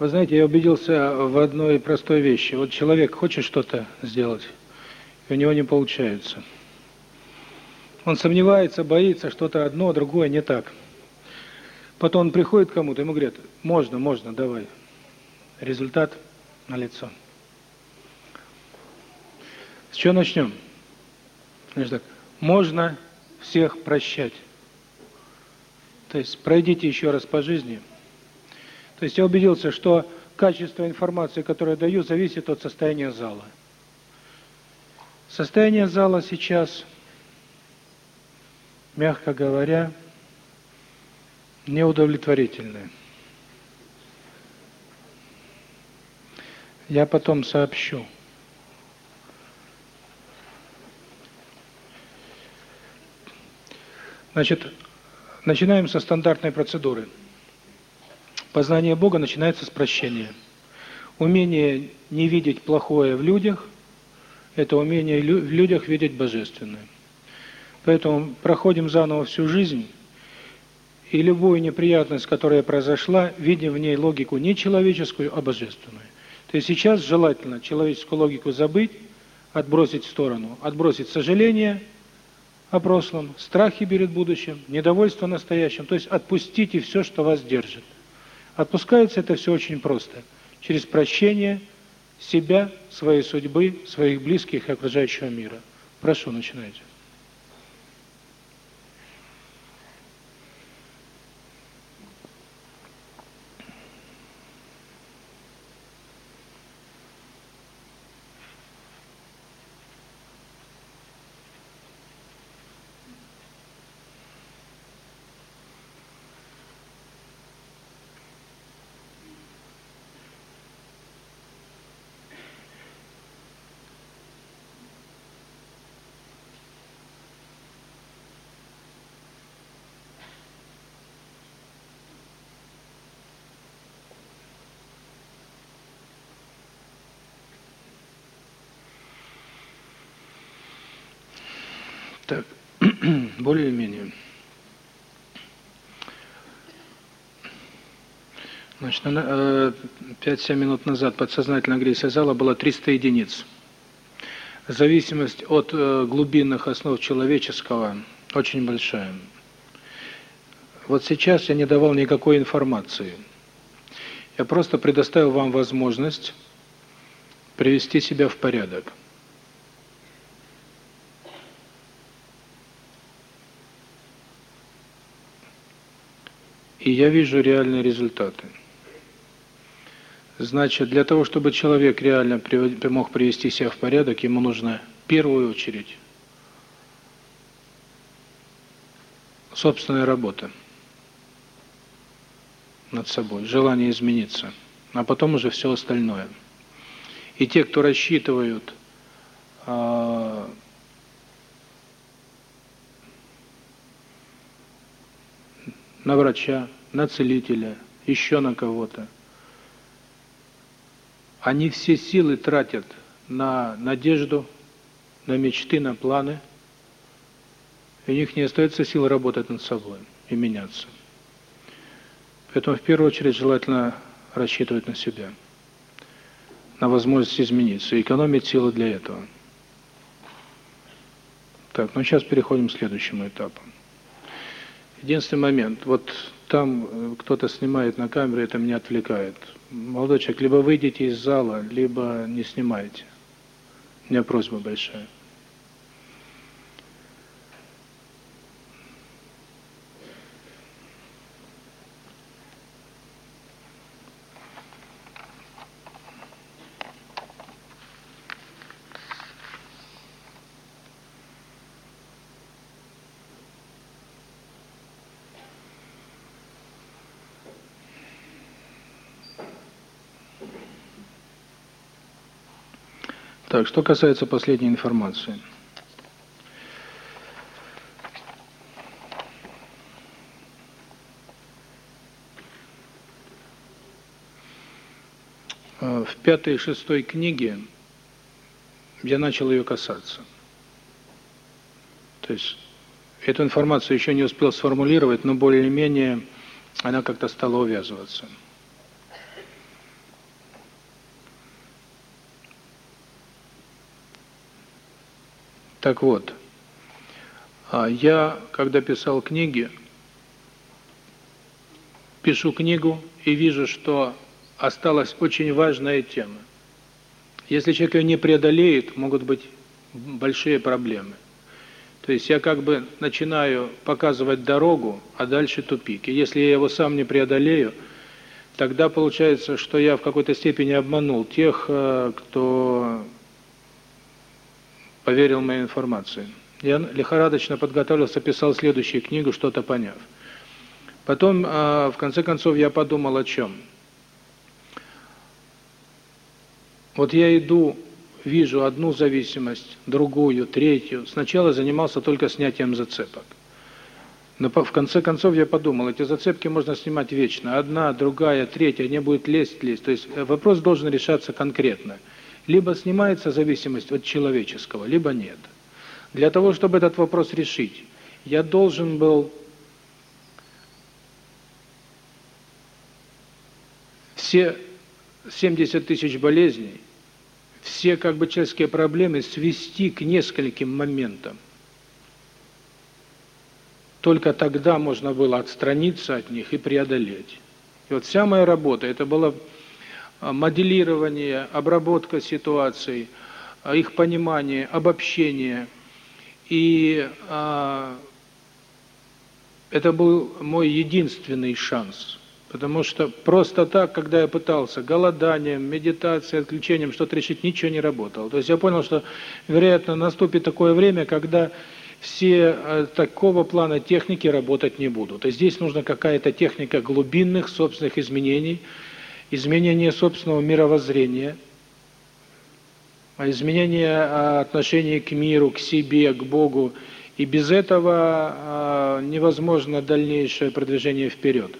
Вы знаете, я убедился в одной простой вещи. Вот человек хочет что-то сделать, и у него не получается. Он сомневается, боится, что-то одно, другое не так. Потом он приходит к кому-то, ему говорят, можно, можно, давай. Результат налицо. С чего начнем? Значит так, можно всех прощать. То есть пройдите еще раз по жизни – то есть я убедился, что качество информации, которую я даю, зависит от состояния зала. Состояние зала сейчас, мягко говоря, неудовлетворительное. Я потом сообщу. Значит, начинаем со стандартной процедуры. Познание Бога начинается с прощения. Умение не видеть плохое в людях – это умение в людях видеть божественное. Поэтому проходим заново всю жизнь, и любую неприятность, которая произошла, видим в ней логику не человеческую, а божественную. То есть сейчас желательно человеческую логику забыть, отбросить в сторону, отбросить сожаление о прошлом, страхи перед будущим, недовольство настоящим, то есть отпустите все, что вас держит. Отпускается это все очень просто. Через прощение себя, своей судьбы, своих близких и окружающего мира. Прошу, начинайте. более-менее. Значит, 5-7 э, минут назад подсознательная агрессия зала была 300 единиц. Зависимость от э, глубинных основ человеческого очень большая. Вот сейчас я не давал никакой информации. Я просто предоставил вам возможность привести себя в порядок. И я вижу реальные результаты. Значит, для того, чтобы человек реально мог привести себя в порядок, ему нужно в первую очередь собственная работа над собой, желание измениться, а потом уже все остальное. И те, кто рассчитывают э, на врача, на целителя, еще на кого-то. Они все силы тратят на надежду, на мечты, на планы. И у них не остается сил работать над собой и меняться. Поэтому в первую очередь желательно рассчитывать на себя, на возможность измениться, экономить силы для этого. Так, ну сейчас переходим к следующему этапу. Единственный момент, вот там э, кто-то снимает на камеру, это меня отвлекает. Молодой человек, либо выйдите из зала, либо не снимайте. У меня просьба большая. Так, что касается последней информации. Э, в пятой и шестой книге я начал ее касаться. То есть эту информацию еще не успел сформулировать, но более-менее она как-то стала увязываться. Так вот, а, я, когда писал книги, пишу книгу и вижу, что осталась очень важная тема. Если человек ее не преодолеет, могут быть большие проблемы. То есть я как бы начинаю показывать дорогу, а дальше тупик. И если я его сам не преодолею, тогда получается, что я в какой-то степени обманул тех, э, кто поверил моей информации. Я лихорадочно подготовился, писал следующую книгу, что-то поняв. Потом, э, в конце концов, я подумал о чем. Вот я иду, вижу одну зависимость, другую, третью. Сначала занимался только снятием зацепок. Но в конце концов я подумал, эти зацепки можно снимать вечно. Одна, другая, третья, не будет лезть, лезть. То есть э, вопрос должен решаться конкретно. Либо снимается зависимость от человеческого, либо нет. Для того, чтобы этот вопрос решить, я должен был все 70 тысяч болезней, все как бы человеческие проблемы свести к нескольким моментам. Только тогда можно было отстраниться от них и преодолеть. И вот вся моя работа, это было моделирование, обработка ситуаций, а, их понимание, обобщение. И а, это был мой единственный шанс. Потому что просто так, когда я пытался голоданием, медитацией, отключением что-то решить, ничего не работало. То есть я понял, что, вероятно, наступит такое время, когда все э, такого плана техники работать не будут. Есть здесь нужна какая-то техника глубинных собственных изменений, изменение собственного мировоззрения, изменение а, отношения к миру, к себе, к Богу. И без этого а, невозможно дальнейшее продвижение вперед.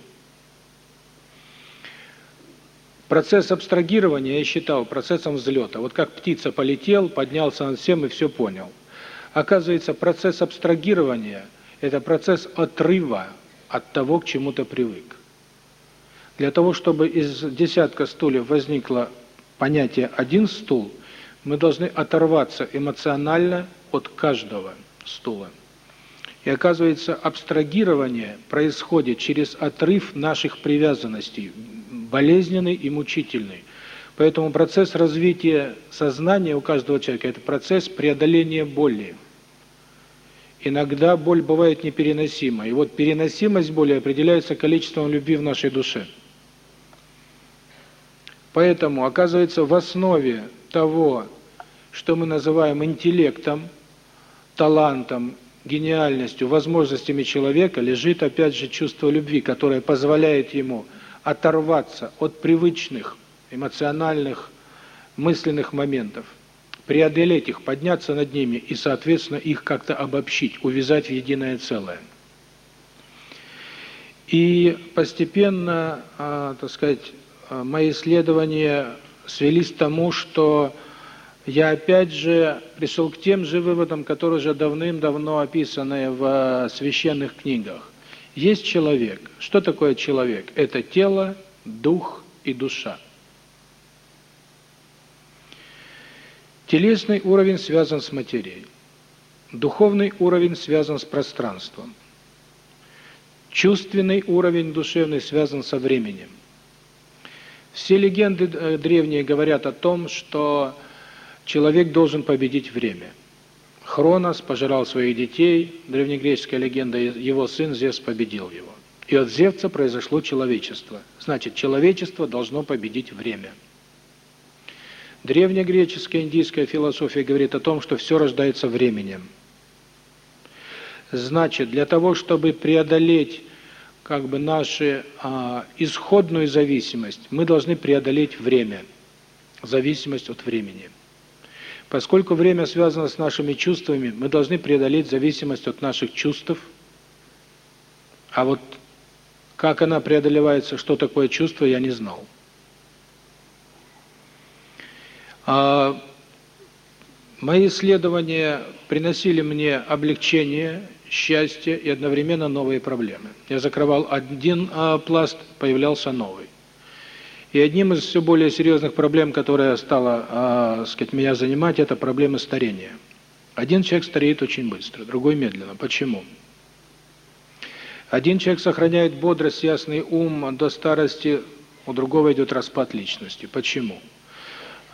Процесс абстрагирования я считал процессом взлета. Вот как птица полетел, поднялся над всем и все понял – Оказывается, процесс абстрагирования – это процесс отрыва от того, к чему то привык. Для того, чтобы из десятка стульев возникло понятие «один стул», мы должны оторваться эмоционально от каждого стула. И оказывается, абстрагирование происходит через отрыв наших привязанностей, болезненный и мучительный. Поэтому процесс развития сознания у каждого человека – это процесс преодоления боли. Иногда боль бывает непереносима. И вот переносимость боли определяется количеством любви в нашей душе. Поэтому, оказывается, в основе того, что мы называем интеллектом, талантом, гениальностью, возможностями человека, лежит опять же чувство любви, которое позволяет ему оторваться от привычных эмоциональных, мысленных моментов преодолеть их, подняться над ними и, соответственно, их как-то обобщить, увязать в единое целое. И постепенно, э, так сказать, а, мои исследования свелись к тому, что я опять же пришел к тем же выводам, которые уже давным-давно описаны в священных книгах. Есть человек. Что такое человек? Это тело, дух и душа. Телесный уровень связан с материей. Духовный уровень связан с пространством. Чувственный уровень душевный связан со временем. Все легенды э, древние говорят о том, что человек должен победить время. Хронос пожирал своих детей, древнегреческая легенда, его сын Зевс победил его. И от Зевса произошло человечество. Значит, человечество должно победить время. Древнегреческая, индийская философия говорит о том, что все рождается временем. Значит, для того, чтобы преодолеть как бы нашу а, исходную зависимость, мы должны преодолеть время, зависимость от времени. Поскольку время связано с нашими чувствами, мы должны преодолеть зависимость от наших чувств. А вот как она преодолевается, что такое чувство, я не знал. А мои исследования приносили мне облегчение, счастье и одновременно новые проблемы. Я закрывал один а, пласт, появлялся новый. И одним из все более серьезных проблем, которая стала, а, сказать, меня занимать, это проблемы старения. Один человек стареет очень быстро, другой медленно. Почему? Один человек сохраняет бодрость, ясный ум до старости, у другого идет распад личности. Почему? А,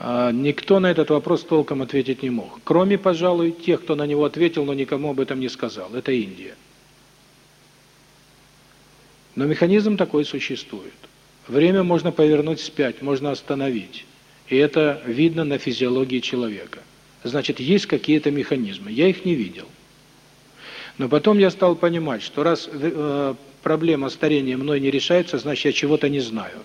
никто на этот вопрос толком ответить не мог. Кроме, пожалуй, тех, кто на него ответил, но никому об этом не сказал. Это Индия. Но механизм такой существует. Время можно повернуть вспять, можно остановить. И это видно на физиологии человека. Значит, есть какие-то механизмы. Я их не видел. Но потом я стал понимать, что раз э, проблема старения мной не решается, значит, я чего-то не знаю.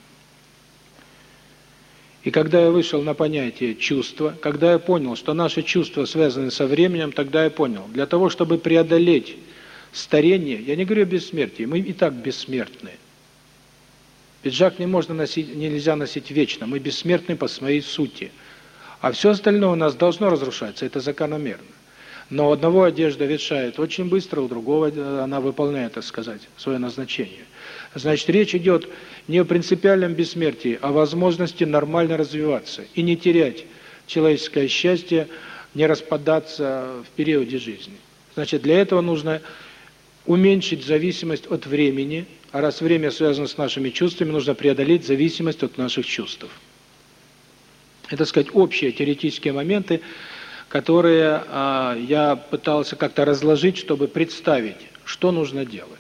И когда я вышел на понятие чувства, когда я понял, что наши чувства связаны со временем, тогда я понял, для того, чтобы преодолеть старение, я не говорю о бессмертии, мы и так бессмертны. Пиджак не можно носить, нельзя носить вечно, мы бессмертны по своей сути. А все остальное у нас должно разрушаться, это закономерно. Но одного одежда ветшает очень быстро, у другого э, она выполняет, так сказать, свое назначение. Значит, речь идет не о принципиальном бессмертии, а о возможности нормально развиваться и не терять человеческое счастье, не распадаться в периоде жизни. Значит, для этого нужно уменьшить зависимость от времени, а раз время связано с нашими чувствами, нужно преодолеть зависимость от наших чувств. Это, так сказать, общие теоретические моменты, которые а, я пытался как-то разложить, чтобы представить, что нужно делать.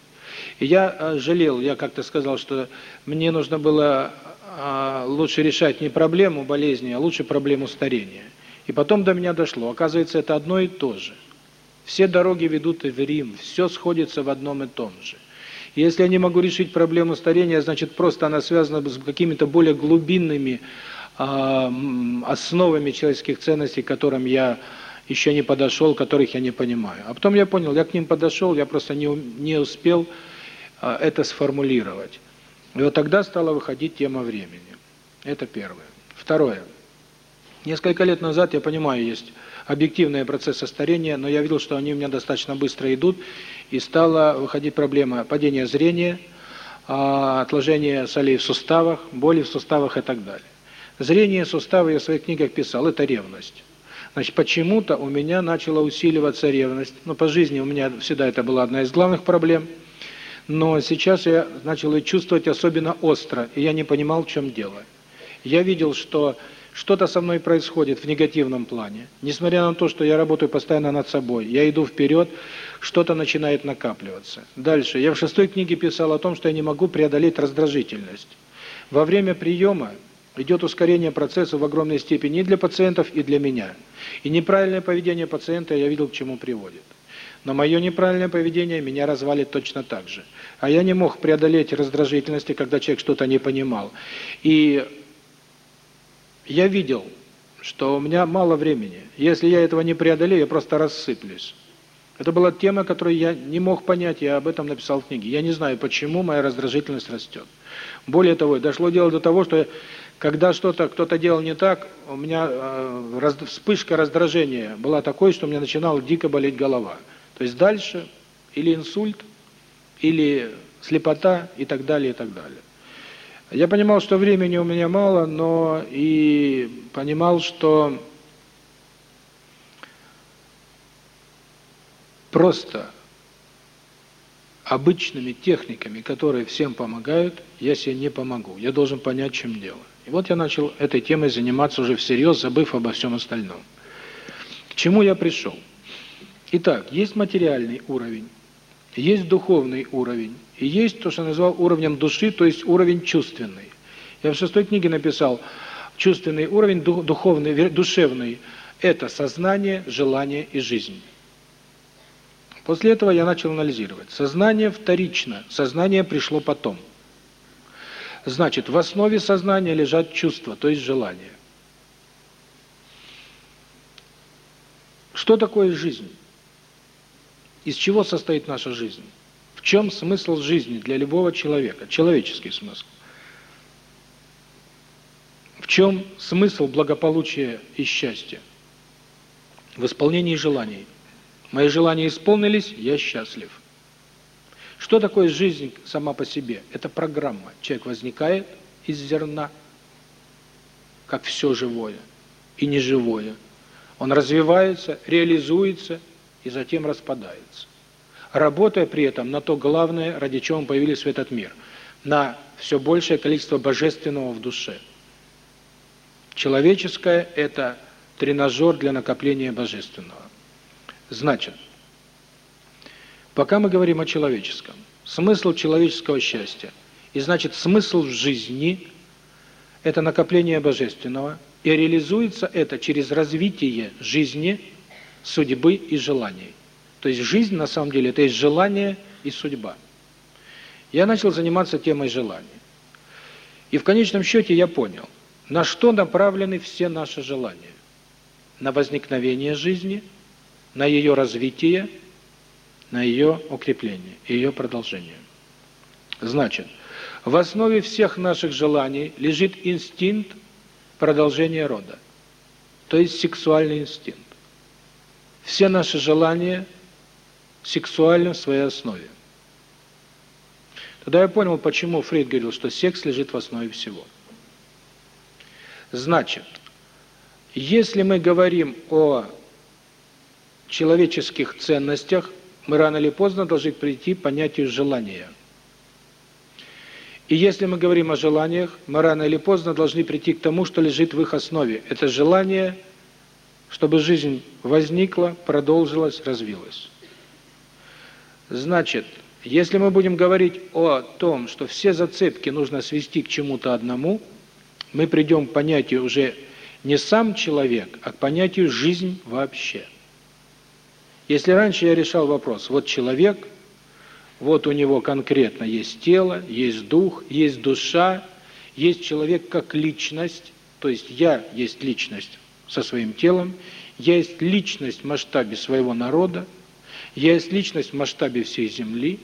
И я а, жалел, я как-то сказал, что мне нужно было а, лучше решать не проблему болезни, а лучше проблему старения. И потом до меня дошло, оказывается, это одно и то же. Все дороги ведут в Рим, все сходится в одном и том же. Если я не могу решить проблему старения, значит, просто она связана с какими-то более глубинными основами человеческих ценностей, к которым я еще не подошел, которых я не понимаю. А потом я понял, я к ним подошел, я просто не, не успел это сформулировать. И вот тогда стала выходить тема времени. Это первое. Второе. Несколько лет назад, я понимаю, есть объективные процессы старения, но я видел, что они у меня достаточно быстро идут, и стала выходить проблема падения зрения, отложения солей в суставах, боли в суставах и так далее. Зрение, суставы, я в своих книгах писал, это ревность. Значит, почему-то у меня начала усиливаться ревность. Ну, по жизни у меня всегда это была одна из главных проблем. Но сейчас я начал ее чувствовать особенно остро, и я не понимал, в чем дело. Я видел, что что-то со мной происходит в негативном плане. Несмотря на то, что я работаю постоянно над собой, я иду вперед, что-то начинает накапливаться. Дальше. Я в шестой книге писал о том, что я не могу преодолеть раздражительность. Во время приема идет ускорение процесса в огромной степени и для пациентов, и для меня. И неправильное поведение пациента я видел, к чему приводит. Но мое неправильное поведение меня развалит точно так же. А я не мог преодолеть раздражительности, когда человек что-то не понимал. И я видел, что у меня мало времени. Если я этого не преодолею, я просто рассыплюсь. Это была тема, которую я не мог понять, я об этом написал в книге. Я не знаю, почему моя раздражительность растет. Более того, дошло дело до того, что когда что-то кто-то делал не так, у меня э, раз, вспышка раздражения была такой, что у меня начинала дико болеть голова. То есть дальше или инсульт, или слепота и так далее, и так далее. Я понимал, что времени у меня мало, но и понимал, что просто обычными техниками, которые всем помогают, я себе не помогу. Я должен понять, чем дело. И вот я начал этой темой заниматься уже всерьез, забыв обо всем остальном. К чему я пришел? Итак, есть материальный уровень, есть духовный уровень, и есть то, что я назвал уровнем души, то есть уровень чувственный. Я в шестой книге написал, чувственный уровень, духовный, душевный – это сознание, желание и жизнь. После этого я начал анализировать. Сознание вторично, сознание пришло потом – Значит, в основе сознания лежат чувства, то есть желания. Что такое жизнь? Из чего состоит наша жизнь? В чем смысл жизни для любого человека? Человеческий смысл. В чем смысл благополучия и счастья? В исполнении желаний. Мои желания исполнились, я счастлив. Что такое жизнь сама по себе? Это программа. Человек возникает из зерна, как все живое и неживое. Он развивается, реализуется и затем распадается. Работая при этом на то главное, ради чего мы появились в этот мир, на все большее количество божественного в душе. Человеческое – это тренажер для накопления божественного. Значит, пока мы говорим о человеческом, смысл человеческого счастья, и значит смысл в жизни – это накопление божественного, и реализуется это через развитие жизни, судьбы и желаний. То есть жизнь, на самом деле, это есть желание и судьба. Я начал заниматься темой желаний. И в конечном счете я понял, на что направлены все наши желания. На возникновение жизни, на ее развитие, на ее укрепление, ее продолжение. Значит, в основе всех наших желаний лежит инстинкт продолжение рода. То есть сексуальный инстинкт. Все наши желания сексуальны в своей основе. Тогда я понял, почему Фрейд говорил, что секс лежит в основе всего. Значит, если мы говорим о человеческих ценностях, мы рано или поздно должны прийти к понятию желания – и если мы говорим о желаниях, мы рано или поздно должны прийти к тому, что лежит в их основе. Это желание, чтобы жизнь возникла, продолжилась, развилась. Значит, если мы будем говорить о том, что все зацепки нужно свести к чему-то одному, мы придем к понятию уже не сам человек, а к понятию жизнь вообще. Если раньше я решал вопрос, вот человек – вот у него конкретно есть тело, есть дух, есть душа, есть человек как личность, то есть я есть личность со своим телом, я есть личность в масштабе своего народа, я есть личность в масштабе всей Земли,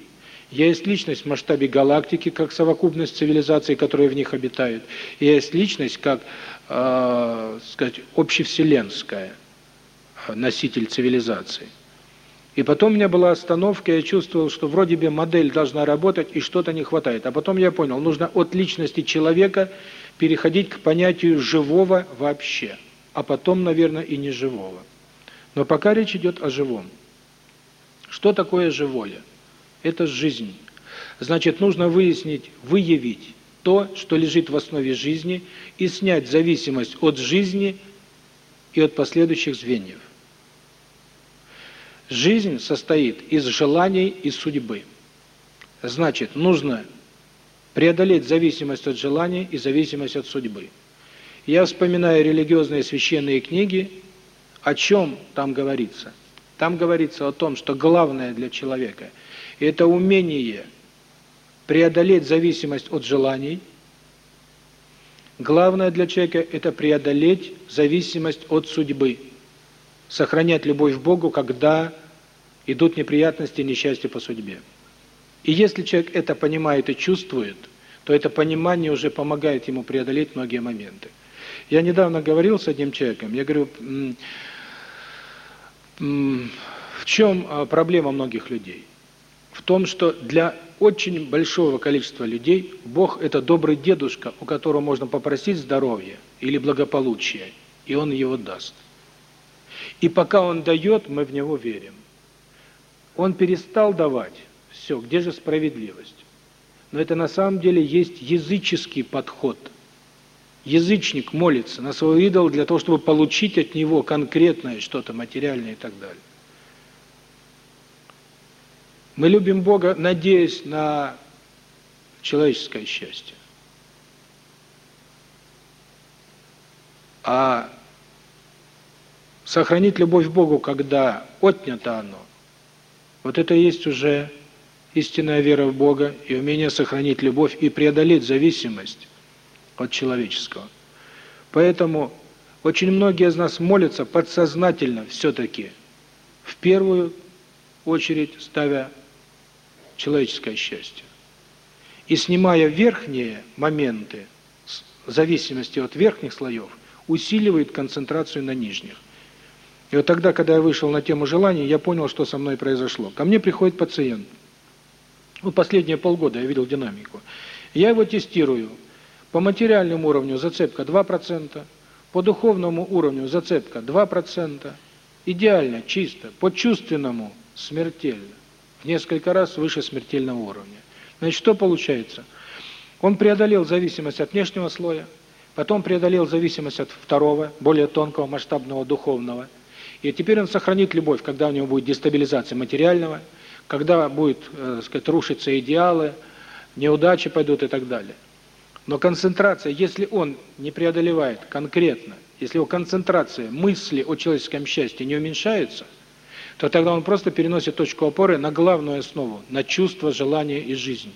я есть личность в масштабе галактики, как совокупность цивилизаций, которые в них обитают, я есть личность как, э, сказать, общевселенская, э, носитель цивилизации. И потом у меня была остановка, я чувствовал, что вроде бы модель должна работать, и что-то не хватает. А потом я понял, нужно от личности человека переходить к понятию живого вообще, а потом, наверное, и неживого. Но пока речь идет о живом. Что такое живое? Это жизнь. Значит, нужно выяснить, выявить то, что лежит в основе жизни, и снять зависимость от жизни и от последующих звеньев. Жизнь состоит из желаний и судьбы. Значит, нужно преодолеть зависимость от желаний и зависимость от судьбы. Я вспоминаю религиозные священные книги, о чем там говорится. Там говорится о том, что главное для человека – это умение преодолеть зависимость от желаний. Главное для человека – это преодолеть зависимость от судьбы. Сохранять любовь к Богу, когда идут неприятности, несчастья по судьбе. И если человек это понимает и чувствует, то это понимание уже помогает ему преодолеть многие моменты. Я недавно говорил с одним человеком, я говорю, в чем а, проблема многих людей? В том, что для очень большого количества людей Бог – это добрый дедушка, у которого можно попросить здоровья или благополучия, и Он его даст. И пока Он дает, мы в Него верим. Он перестал давать. Все, где же справедливость? Но это на самом деле есть языческий подход. Язычник молится на своего идола для того, чтобы получить от него конкретное что-то материальное и так далее. Мы любим Бога, надеясь на человеческое счастье. А сохранить любовь к Богу, когда отнято оно, вот это и есть уже истинная вера в Бога и умение сохранить любовь и преодолеть зависимость от человеческого. Поэтому очень многие из нас молятся подсознательно все-таки, в первую очередь ставя человеческое счастье. И снимая верхние моменты зависимости от верхних слоев, усиливает концентрацию на нижних. И вот тогда, когда я вышел на тему желаний, я понял, что со мной произошло. Ко мне приходит пациент. Ну, последние полгода я видел динамику. Я его тестирую. По материальному уровню зацепка 2%, По духовному уровню зацепка 2%, идеально, чисто, по чувственному смертельно, в несколько раз выше смертельного уровня. Значит, что получается? Он преодолел зависимость от внешнего слоя, потом преодолел зависимость от второго, более тонкого, масштабного, духовного. И теперь он сохранит любовь, когда у него будет дестабилизация материального, когда будет, э, сказать, рушиться идеалы, неудачи пойдут и так далее. Но концентрация, если он не преодолевает конкретно, если его концентрация мысли о человеческом счастье не уменьшается, то тогда он просто переносит точку опоры на главную основу, на чувство, желание и жизнь.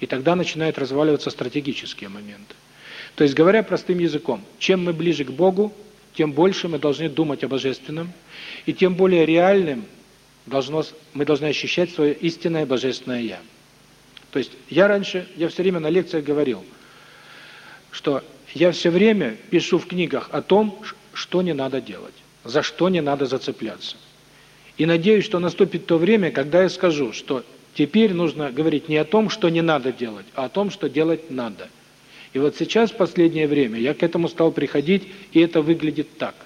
И тогда начинают разваливаться стратегические моменты. То есть, говоря простым языком, чем мы ближе к Богу, тем больше мы должны думать о Божественном, и тем более реальным должно, мы должны ощущать свое истинное Божественное Я. То есть, я раньше, я все время на лекциях говорил – что я все время пишу в книгах о том, что не надо делать, за что не надо зацепляться. И надеюсь, что наступит то время, когда я скажу, что теперь нужно говорить не о том, что не надо делать, а о том, что делать надо. И вот сейчас, в последнее время, я к этому стал приходить, и это выглядит так –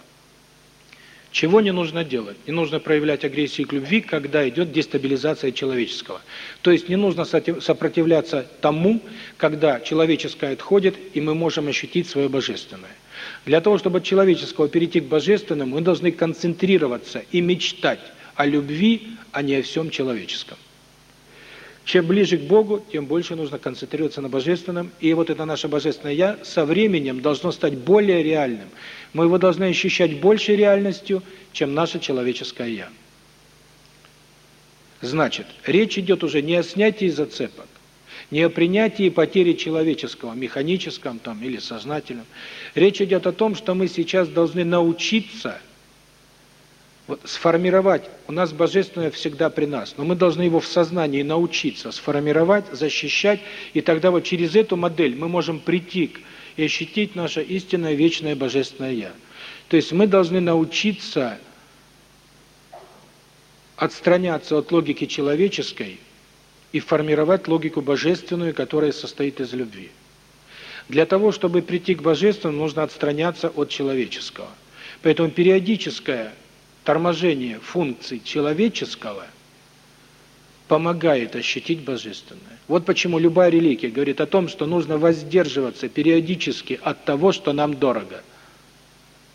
чего не нужно делать? Не нужно проявлять агрессию к любви, когда идет дестабилизация человеческого. То есть не нужно сопротивляться тому, когда человеческое отходит, и мы можем ощутить свое божественное. Для того, чтобы от человеческого перейти к божественному, мы должны концентрироваться и мечтать о любви, а не о всем человеческом. Чем ближе к Богу, тем больше нужно концентрироваться на Божественном. И вот это наше Божественное Я со временем должно стать более реальным. Мы его должны ощущать большей реальностью, чем наше человеческое Я. Значит, речь идет уже не о снятии зацепок, не о принятии потери человеческого, механическом там или сознательном. Речь идет о том, что мы сейчас должны научиться вот сформировать, у нас божественное всегда при нас, но мы должны его в сознании научиться сформировать, защищать, и тогда вот через эту модель мы можем прийти к и ощутить наше истинное вечное божественное я. То есть мы должны научиться отстраняться от логики человеческой и формировать логику божественную, которая состоит из любви. Для того, чтобы прийти к божественному, нужно отстраняться от человеческого. Поэтому периодическое торможение функций человеческого помогает ощутить божественное. Вот почему любая религия говорит о том, что нужно воздерживаться периодически от того, что нам дорого.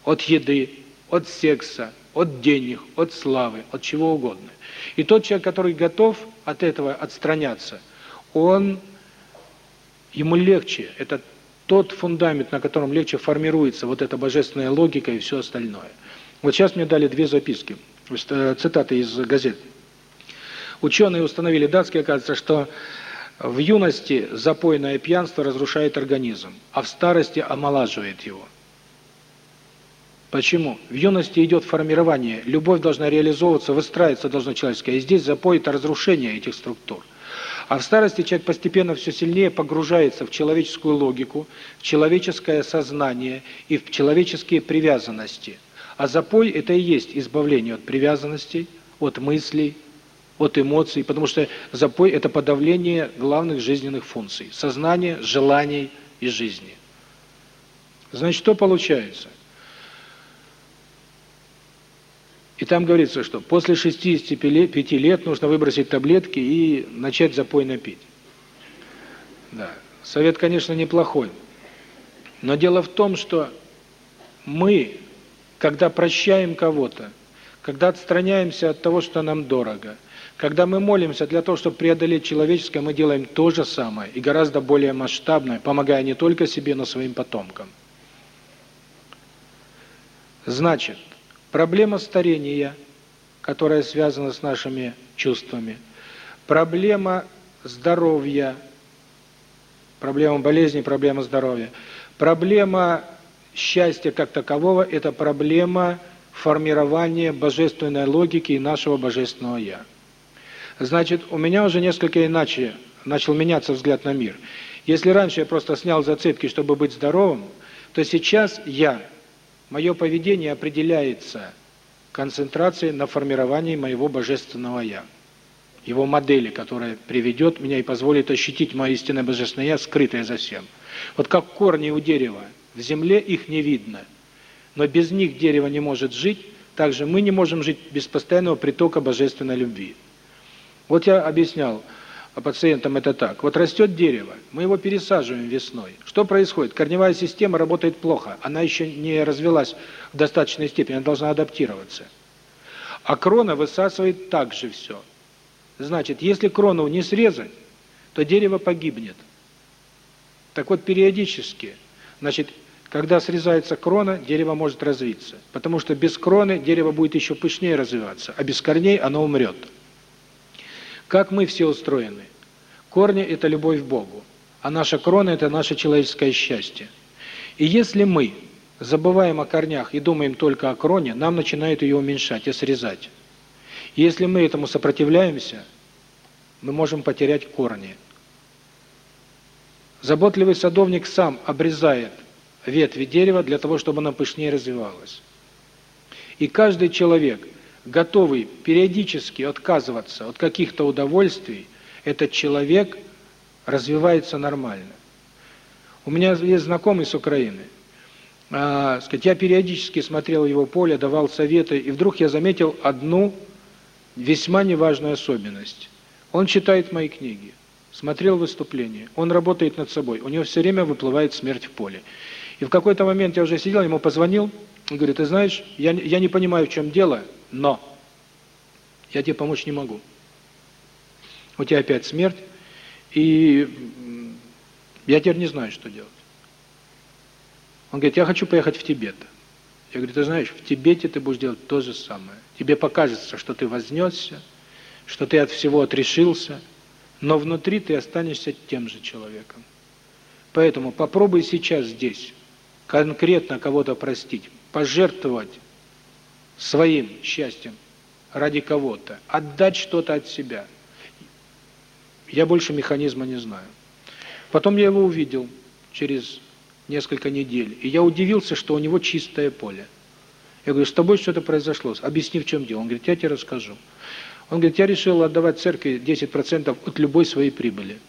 От еды, от секса, от денег, от славы, от чего угодно. И тот человек, который готов от этого отстраняться, он ему легче, это тот фундамент, на котором легче формируется вот эта божественная логика и все остальное. Вот сейчас мне дали две записки, э, цитаты из газет. Ученые установили, датские, оказывается, что в юности запойное пьянство разрушает организм, а в старости омолаживает его. Почему? В юности идет формирование, любовь должна реализовываться, выстраиваться должно человеческое, и здесь запой – это разрушение этих структур. А в старости человек постепенно все сильнее погружается в человеческую логику, в человеческое сознание и в человеческие привязанности – а запой – это и есть избавление от привязанностей, от мыслей, от эмоций, потому что запой – это подавление главных жизненных функций – сознания, желаний и жизни. Значит, что получается? И там говорится, что после 65 лет нужно выбросить таблетки и начать запойно пить. Да, совет, конечно, неплохой. Но дело в том, что мы когда прощаем кого-то, когда отстраняемся от того, что нам дорого, когда мы молимся для того, чтобы преодолеть человеческое, мы делаем то же самое и гораздо более масштабное, помогая не только себе, но своим потомкам. Значит, проблема старения, которая связана с нашими чувствами, проблема здоровья, проблема болезни, проблема здоровья, проблема счастье как такового – это проблема формирования божественной логики и нашего божественного «я». Значит, у меня уже несколько иначе начал меняться взгляд на мир. Если раньше я просто снял зацепки, чтобы быть здоровым, то сейчас я, мое поведение определяется концентрацией на формировании моего божественного «я». Его модели, которая приведет меня и позволит ощутить мое истинное божественное «я», скрытое за всем. Вот как корни у дерева – в земле их не видно. Но без них дерево не может жить, также мы не можем жить без постоянного притока божественной любви. Вот я объяснял пациентам это так. Вот растет дерево, мы его пересаживаем весной. Что происходит? Корневая система работает плохо, она еще не развилась в достаточной степени, она должна адаптироваться. А крона высасывает также все. Значит, если крону не срезать, то дерево погибнет. Так вот, периодически, значит, когда срезается крона, дерево может развиться. Потому что без кроны дерево будет еще пышнее развиваться, а без корней оно умрет. Как мы все устроены? Корни – это любовь к Богу, а наша крона – это наше человеческое счастье. И если мы забываем о корнях и думаем только о кроне, нам начинают ее уменьшать и срезать. И если мы этому сопротивляемся, мы можем потерять корни. Заботливый садовник сам обрезает ветви дерева для того, чтобы оно пышнее развивалось. И каждый человек, готовый периодически отказываться от каких-то удовольствий, этот человек развивается нормально. У меня есть знакомый с Украины. А, я периодически смотрел его поле, давал советы, и вдруг я заметил одну весьма неважную особенность. Он читает мои книги, смотрел выступления, он работает над собой, у него все время выплывает смерть в поле. И в какой-то момент я уже сидел, ему позвонил, и говорит, ты знаешь, я, я не понимаю, в чем дело, но я тебе помочь не могу. У тебя опять смерть, и я теперь не знаю, что делать. Он говорит, я хочу поехать в Тибет. Я говорю, ты знаешь, в Тибете ты будешь делать то же самое. Тебе покажется, что ты вознесся, что ты от всего отрешился, но внутри ты останешься тем же человеком. Поэтому попробуй сейчас здесь конкретно кого-то простить, пожертвовать своим счастьем ради кого-то, отдать что-то от себя. Я больше механизма не знаю. Потом я его увидел через несколько недель, и я удивился, что у него чистое поле. Я говорю, с тобой что-то произошло, объясни, в чем дело. Он говорит, я тебе расскажу. Он говорит, я решил отдавать церкви 10% от любой своей прибыли.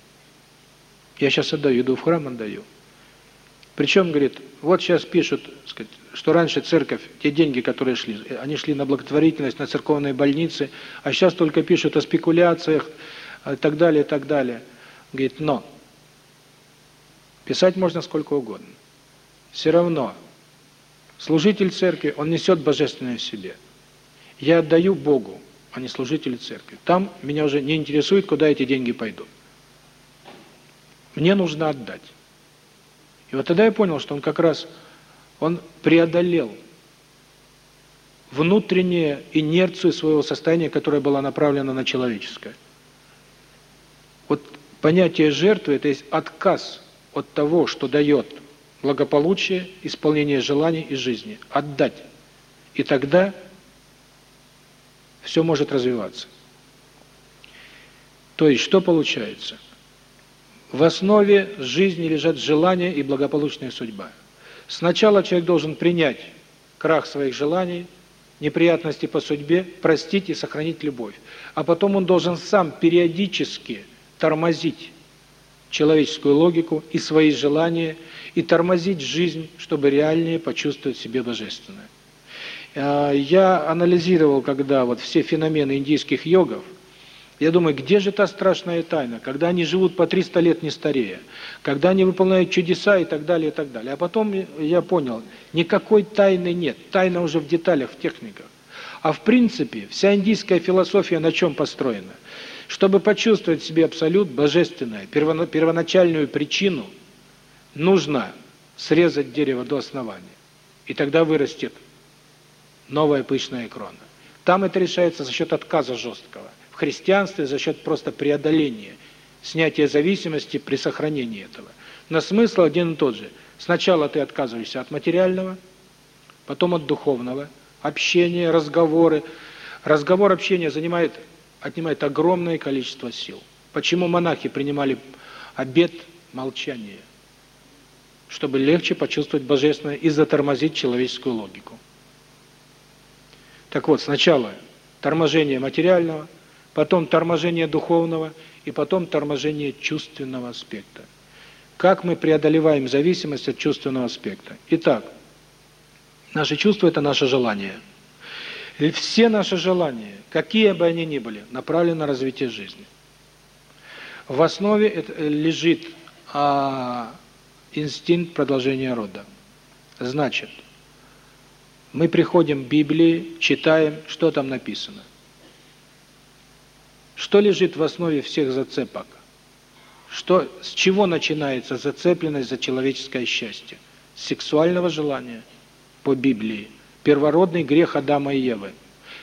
Я сейчас отдаю, иду в храм, отдаю. Причем, говорит, вот сейчас пишут, сказать, что раньше церковь, те деньги, которые шли, они шли на благотворительность, на церковные больницы, а сейчас только пишут о спекуляциях и так далее, и так далее. Говорит, но писать можно сколько угодно. Все равно служитель церкви, он несет божественное в себе. Я отдаю Богу, а не служителю церкви. Там меня уже не интересует, куда эти деньги пойдут. Мне нужно отдать. И вот тогда я понял, что он как раз, он преодолел внутреннюю инерцию своего состояния, которое было направлено на человеческое. Вот понятие жертвы – это есть отказ от того, что дает благополучие, исполнение желаний и жизни. Отдать. И тогда все может развиваться. То есть, что получается – в основе жизни лежат желания и благополучная судьба. Сначала человек должен принять крах своих желаний, неприятности по судьбе, простить и сохранить любовь. А потом он должен сам периодически тормозить человеческую логику и свои желания, и тормозить жизнь, чтобы реальнее почувствовать себе божественное. А, я анализировал, когда вот все феномены индийских йогов – я думаю, где же та страшная тайна, когда они живут по 300 лет не старея, когда они выполняют чудеса и так далее, и так далее. А потом я понял, никакой тайны нет, тайна уже в деталях, в техниках. А в принципе, вся индийская философия на чем построена? Чтобы почувствовать в себе абсолют божественное, первоначальную причину, нужно срезать дерево до основания. И тогда вырастет новая пышная крона. Там это решается за счет отказа жесткого христианстве за счет просто преодоления, снятия зависимости при сохранении этого. Но смысл один и тот же. Сначала ты отказываешься от материального, потом от духовного, общение, разговоры. Разговор, общение занимает, отнимает огромное количество сил. Почему монахи принимали обет молчания? Чтобы легче почувствовать божественное и затормозить человеческую логику. Так вот, сначала торможение материального – потом торможение духовного и потом торможение чувственного аспекта. Как мы преодолеваем зависимость от чувственного аспекта? Итак, Наши чувства – это наше желание. И все наши желания, какие бы они ни были, направлены на развитие жизни. В основе это лежит а, инстинкт продолжения рода. Значит, мы приходим к Библии, читаем, что там написано. Что лежит в основе всех зацепок? Что, с чего начинается зацепленность за человеческое счастье? С сексуального желания по Библии. Первородный грех Адама и Евы.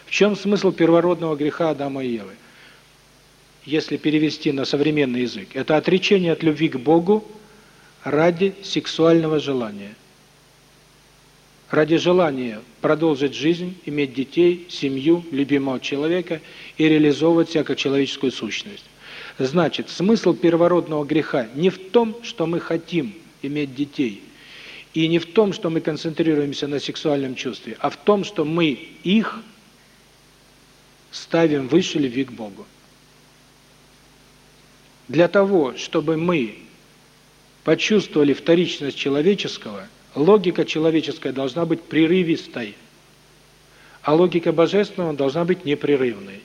В чем смысл первородного греха Адама и Евы? Если перевести на современный язык, это отречение от любви к Богу ради сексуального желания. Ради желания продолжить жизнь, иметь детей, семью, любимого человека и реализовывать себя как человеческую сущность. Значит, смысл первородного греха не в том, что мы хотим иметь детей, и не в том, что мы концентрируемся на сексуальном чувстве, а в том, что мы их ставим выше любви к Богу. Для того, чтобы мы почувствовали вторичность человеческого, логика человеческая должна быть прерывистой, а логика божественного должна быть непрерывной.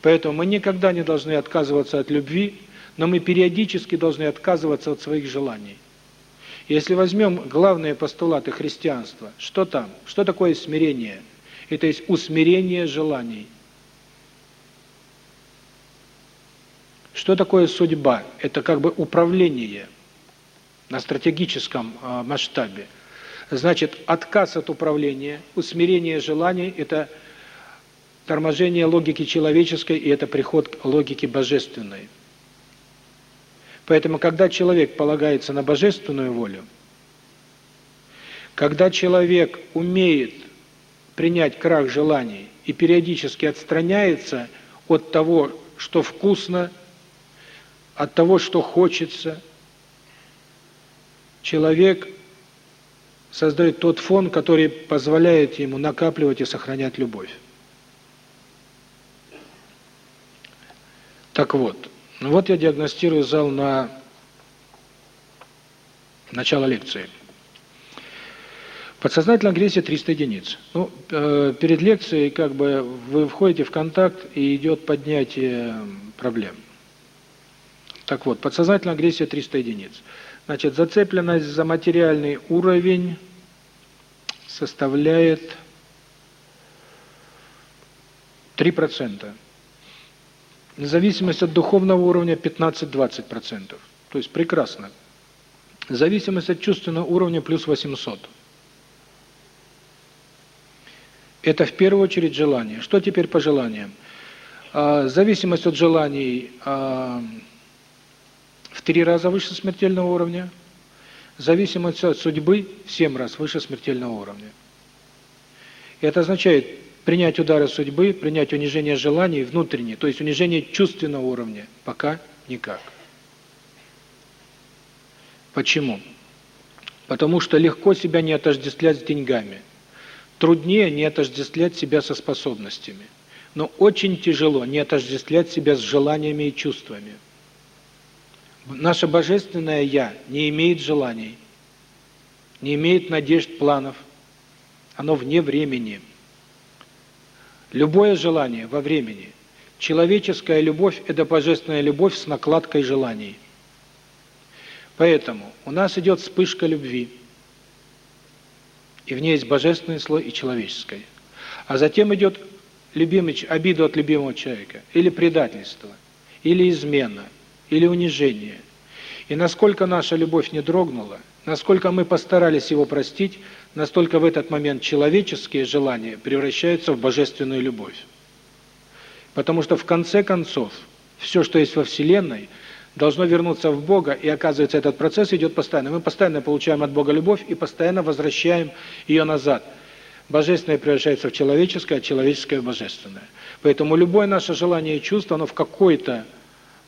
Поэтому мы никогда не должны отказываться от любви, но мы периодически должны отказываться от своих желаний. Если возьмем главные постулаты христианства, что там? Что такое смирение? Это есть усмирение желаний. Что такое судьба? Это как бы управление на стратегическом э, масштабе. Значит, отказ от управления, усмирение желаний – это торможение логики человеческой, и это приход к логике божественной. Поэтому, когда человек полагается на божественную волю, когда человек умеет принять крах желаний и периодически отстраняется от того, что вкусно, от того, что хочется, человек создает тот фон, который позволяет ему накапливать и сохранять любовь. Так вот, ну вот я диагностирую зал на начало лекции. Подсознательная агрессия 300 единиц. Ну, э, перед лекцией как бы вы входите в контакт и идет поднятие проблем. Так вот, подсознательная агрессия 300 единиц. Значит, зацепленность за материальный уровень составляет 3%. Зависимость от духовного уровня 15-20%. То есть прекрасно. Зависимость от чувственного уровня плюс 800. Это в первую очередь желание. Что теперь по желаниям? А, зависимость от желаний а, в три раза выше смертельного уровня. Зависимость от судьбы в семь раз выше смертельного уровня. Это означает, принять удары судьбы, принять унижение желаний внутренне, то есть унижение чувственного уровня, пока никак. Почему? Потому что легко себя не отождествлять с деньгами. Труднее не отождествлять себя со способностями. Но очень тяжело не отождествлять себя с желаниями и чувствами. Наше божественное «Я» не имеет желаний, не имеет надежд, планов. Оно вне времени. Любое желание во времени. Человеческая любовь – это божественная любовь с накладкой желаний. Поэтому у нас идет вспышка любви. И в ней есть божественный слой и человеческий. А затем идет любимый, обида от любимого человека, или предательство, или измена, или унижение. И насколько наша любовь не дрогнула, насколько мы постарались его простить, настолько в этот момент человеческие желания превращаются в божественную любовь. Потому что в конце концов, все, что есть во Вселенной, должно вернуться в Бога, и оказывается, этот процесс идет постоянно. Мы постоянно получаем от Бога любовь и постоянно возвращаем ее назад. Божественное превращается в человеческое, а человеческое в божественное. Поэтому любое наше желание и чувство, оно в какой-то,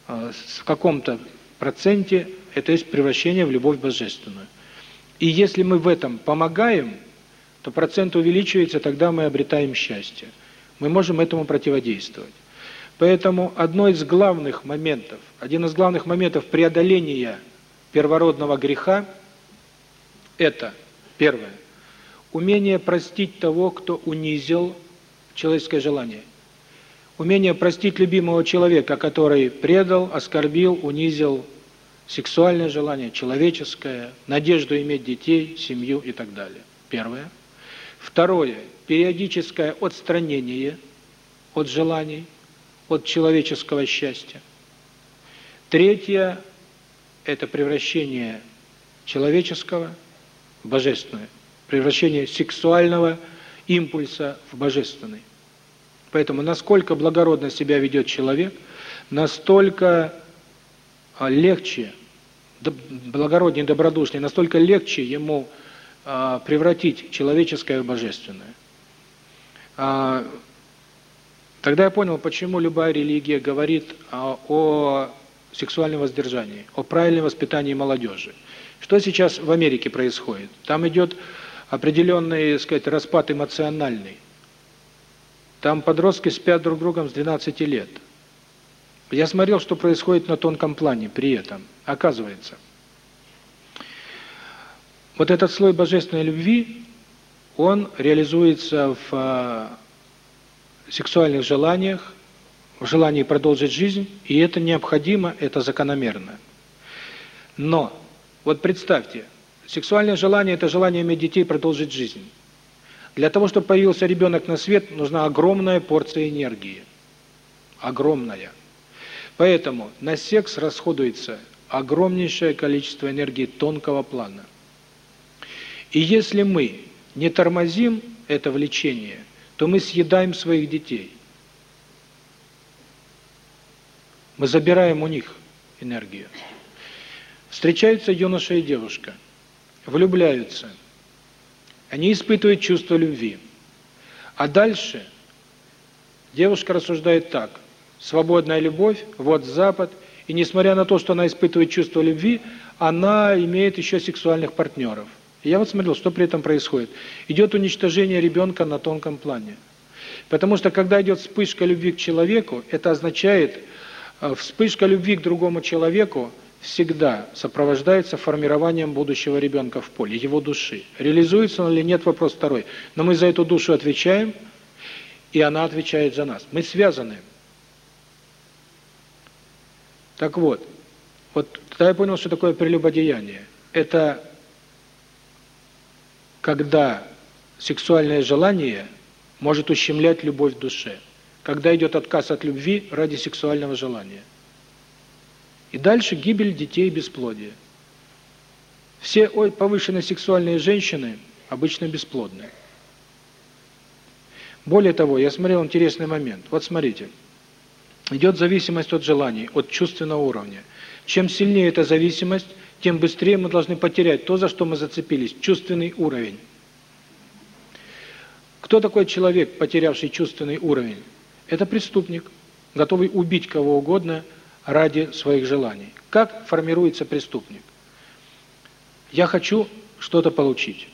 в каком-то проценте, это есть превращение в любовь божественную. И если мы в этом помогаем, то процент увеличивается, тогда мы обретаем счастье. Мы можем этому противодействовать. Поэтому одно из главных моментов, один из главных моментов преодоления первородного греха – это, первое, умение простить того, кто унизил человеческое желание. Умение простить любимого человека, который предал, оскорбил, унизил сексуальное желание, человеческое, надежду иметь детей, семью и так далее. Первое. Второе. Периодическое отстранение от желаний, от человеческого счастья. Третье – это превращение человеческого в божественное, превращение сексуального импульса в божественный. Поэтому насколько благородно себя ведет человек, настолько а, легче, благороднее, добродушнее, настолько легче ему а, превратить человеческое в божественное. А, тогда я понял, почему любая религия говорит о сексуальном воздержании, о правильном воспитании молодежи. Что сейчас в Америке происходит? Там идет определенный, так сказать, распад эмоциональный. Там подростки спят друг другом с 12 лет. Я смотрел, что происходит на тонком плане при этом. Оказывается, вот этот слой божественной любви, он реализуется в э, сексуальных желаниях, в желании продолжить жизнь, и это необходимо, это закономерно. Но, вот представьте, сексуальное желание – это желание иметь детей, продолжить жизнь. Для того, чтобы появился ребенок на свет, нужна огромная порция энергии. Огромная. Поэтому на секс расходуется огромнейшее количество энергии тонкого плана. И если мы не тормозим это влечение, то мы съедаем своих детей. Мы забираем у них энергию. Встречаются юноша и девушка, влюбляются – они испытывают чувство любви. А дальше девушка рассуждает так. Свободная любовь, вот Запад. И несмотря на то, что она испытывает чувство любви, она имеет еще сексуальных партнеров. И я вот смотрел, что при этом происходит. Идет уничтожение ребенка на тонком плане. Потому что когда идет вспышка любви к человеку, это означает, э, вспышка любви к другому человеку – всегда сопровождается формированием будущего ребенка в поле, его души. Реализуется он или нет, вопрос второй. Но мы за эту душу отвечаем, и она отвечает за нас. Мы связаны. Так вот, вот тогда я понял, что такое прелюбодеяние. Это когда сексуальное желание может ущемлять любовь в душе. Когда идет отказ от любви ради сексуального желания. И дальше гибель детей и бесплодие. Все повышенно сексуальные женщины обычно бесплодны. Более того, я смотрел интересный момент. Вот смотрите. Идет зависимость от желаний, от чувственного уровня. Чем сильнее эта зависимость, тем быстрее мы должны потерять то, за что мы зацепились, чувственный уровень. Кто такой человек, потерявший чувственный уровень? Это преступник, готовый убить кого угодно ради своих желаний. Как формируется преступник? Я хочу что-то получить.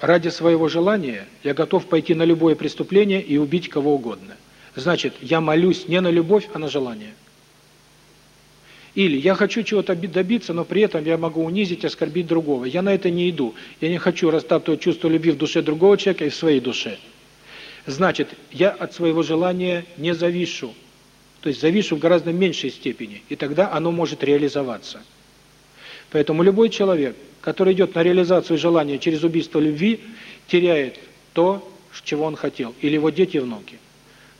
Ради своего желания я готов пойти на любое преступление и убить кого угодно. Значит, я молюсь не на любовь, а на желание. Или я хочу чего-то добиться, но при этом я могу унизить, оскорбить другого. Я на это не иду. Я не хочу растаптывать чувство любви в душе другого человека и в своей душе. Значит, я от своего желания не завишу. То есть завишу в гораздо меньшей степени, и тогда оно может реализоваться. Поэтому любой человек, который идет на реализацию желания через убийство любви, теряет то, чего он хотел, или его дети и внуки.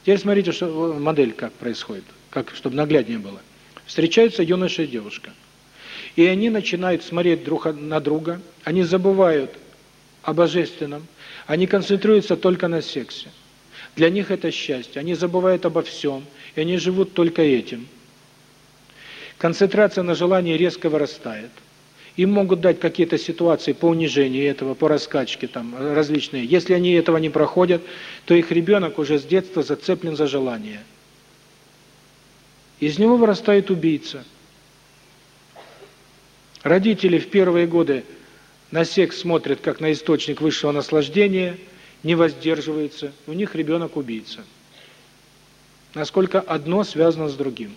Теперь смотрите, что модель как происходит, как чтобы нагляднее было. Встречаются юноша и девушка. И они начинают смотреть друг на друга, они забывают о божественном, они концентрируются только на сексе. Для них это счастье, они забывают обо всем, и они живут только этим. Концентрация на желании резко вырастает. Им могут дать какие-то ситуации по унижению этого, по раскачке там различные. Если они этого не проходят, то их ребенок уже с детства зацеплен за желание. Из него вырастает убийца. Родители в первые годы на секс смотрят как на источник высшего наслаждения, не воздерживаются, у них ребенок убийца насколько одно связано с другим.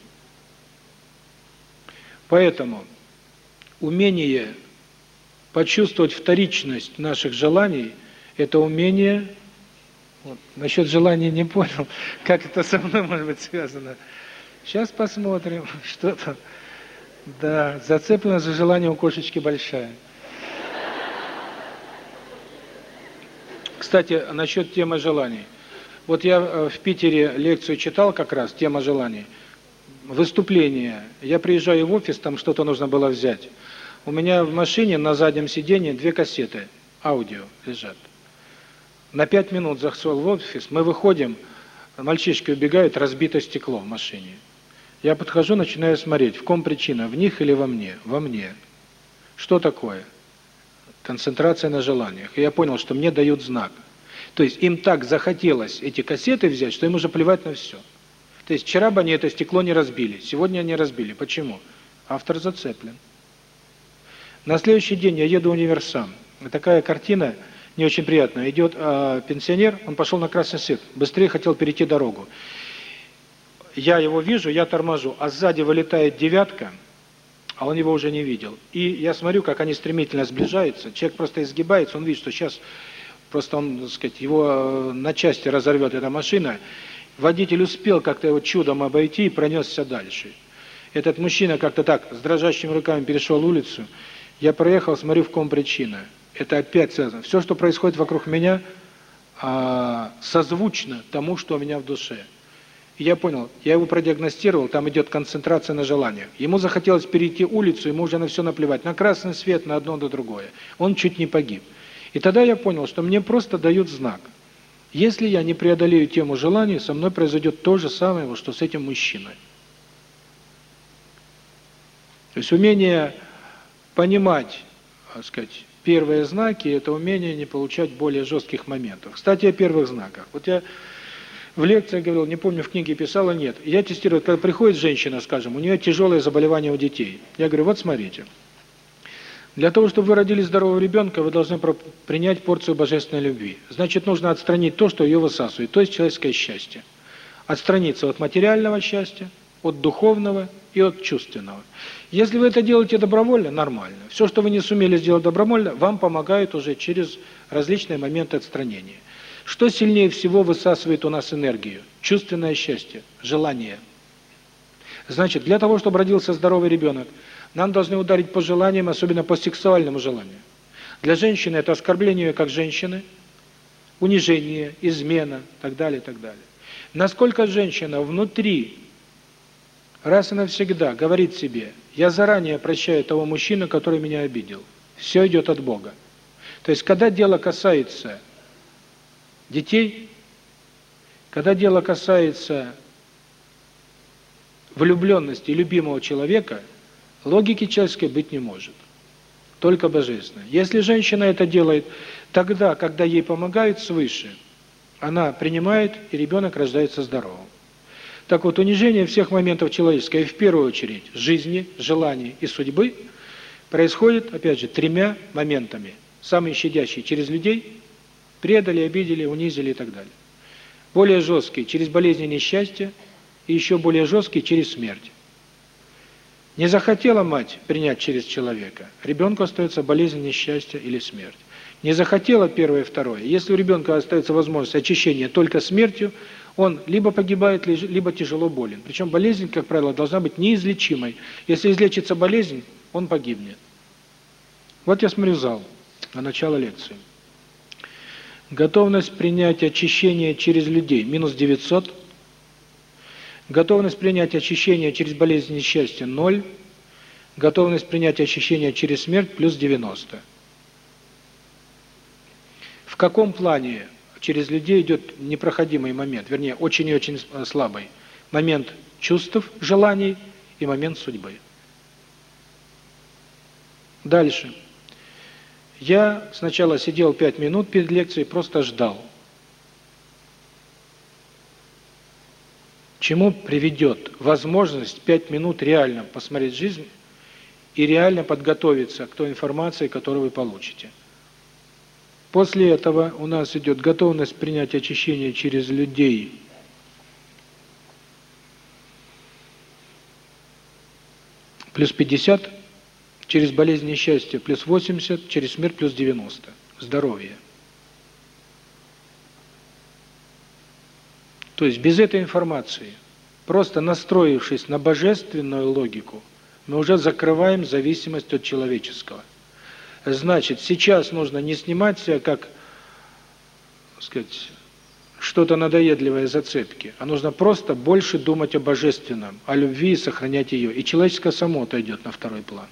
Поэтому умение почувствовать вторичность наших желаний – это умение… Вот, насчет желания не понял, как это со мной может быть связано. Сейчас посмотрим, что там. Да, зацепленность за желание у кошечки большая. Кстати, насчет темы желаний. Вот я э, в Питере лекцию читал как раз, тема желаний. Выступление. Я приезжаю в офис, там что-то нужно было взять. У меня в машине на заднем сиденье две кассеты, аудио лежат. На пять минут зашел в офис, мы выходим, мальчишки убегают, разбито стекло в машине. Я подхожу, начинаю смотреть, в ком причина, в них или во мне? Во мне. Что такое? Концентрация на желаниях. И я понял, что мне дают знак. То есть им так захотелось эти кассеты взять, что им уже плевать на все. То есть вчера бы они это стекло не разбили, сегодня они разбили. Почему? Автор зацеплен. На следующий день я еду в универсам. Такая картина не очень приятная. Идет э, пенсионер, он пошел на красный свет, быстрее хотел перейти дорогу. Я его вижу, я торможу, а сзади вылетает девятка, а он его уже не видел. И я смотрю, как они стремительно сближаются. Человек просто изгибается, он видит, что сейчас просто он, так сказать, его э, на части разорвет эта машина. Водитель успел как-то его чудом обойти и пронесся дальше. Этот мужчина как-то так с дрожащими руками перешел улицу. Я проехал, смотрю, в ком причина. Это опять связано. Все, что происходит вокруг меня, а, созвучно тому, что у меня в душе. И я понял, я его продиагностировал, там идет концентрация на желаниях. Ему захотелось перейти улицу, ему уже на все наплевать, на красный свет, на одно, на другое. Он чуть не погиб. И тогда я понял, что мне просто дают знак. Если я не преодолею тему желаний, со мной произойдет то же самое, что с этим мужчиной. То есть умение понимать, так сказать, первые знаки – это умение не получать более жестких моментов. Кстати, о первых знаках. Вот я в лекции говорил, не помню, в книге писала, нет. Я тестирую, когда приходит женщина, скажем, у нее тяжелое заболевание у детей. Я говорю, вот смотрите, для того, чтобы вы родили здорового ребенка, вы должны принять порцию божественной любви. Значит, нужно отстранить то, что ее высасывает, то есть человеческое счастье. Отстраниться от материального счастья, от духовного и от чувственного. Если вы это делаете добровольно, нормально. Все, что вы не сумели сделать добровольно, вам помогает уже через различные моменты отстранения. Что сильнее всего высасывает у нас энергию? Чувственное счастье, желание. Значит, для того, чтобы родился здоровый ребенок, нам должны ударить по желаниям, особенно по сексуальному желанию. Для женщины это оскорбление ее как женщины, унижение, измена, так далее, так далее. Насколько женщина внутри раз и навсегда говорит себе, я заранее прощаю того мужчину, который меня обидел. Все идет от Бога. То есть, когда дело касается детей, когда дело касается влюбленности любимого человека, Логики человеческой быть не может. Только божественной. Если женщина это делает тогда, когда ей помогают свыше, она принимает, и ребенок рождается здоровым. Так вот, унижение всех моментов человеческой, в первую очередь, жизни, желаний и судьбы, происходит, опять же, тремя моментами. Самые щадящие через людей, предали, обидели, унизили и так далее. Более жесткие через болезни несчастья, и еще более жесткие через смерть. Не захотела мать принять через человека, ребенку остается болезнь, несчастье или смерть. Не захотела первое и второе. Если у ребенка остается возможность очищения только смертью, он либо погибает, либо тяжело болен. Причем болезнь, как правило, должна быть неизлечимой. Если излечится болезнь, он погибнет. Вот я смотрю зал на начало лекции. Готовность принять очищение через людей – минус 900. Готовность принять очищение через болезнь и несчастье – 0. Готовность принять очищение через смерть – плюс 90. В каком плане через людей идет непроходимый момент, вернее, очень и очень слабый? Момент чувств, желаний и момент судьбы. Дальше. Я сначала сидел пять минут перед лекцией, просто ждал. Чему приведет возможность пять минут реально посмотреть жизнь и реально подготовиться к той информации, которую вы получите. После этого у нас идет готовность принять очищение через людей. Плюс 50, Через болезнь несчастья плюс 80, через смерть плюс 90. Здоровье. То есть без этой информации, просто настроившись на божественную логику, мы уже закрываем зависимость от человеческого. Значит, сейчас нужно не снимать себя как, сказать, что-то надоедливое зацепки, а нужно просто больше думать о божественном, о любви и сохранять ее. И человеческое само отойдет на второй план.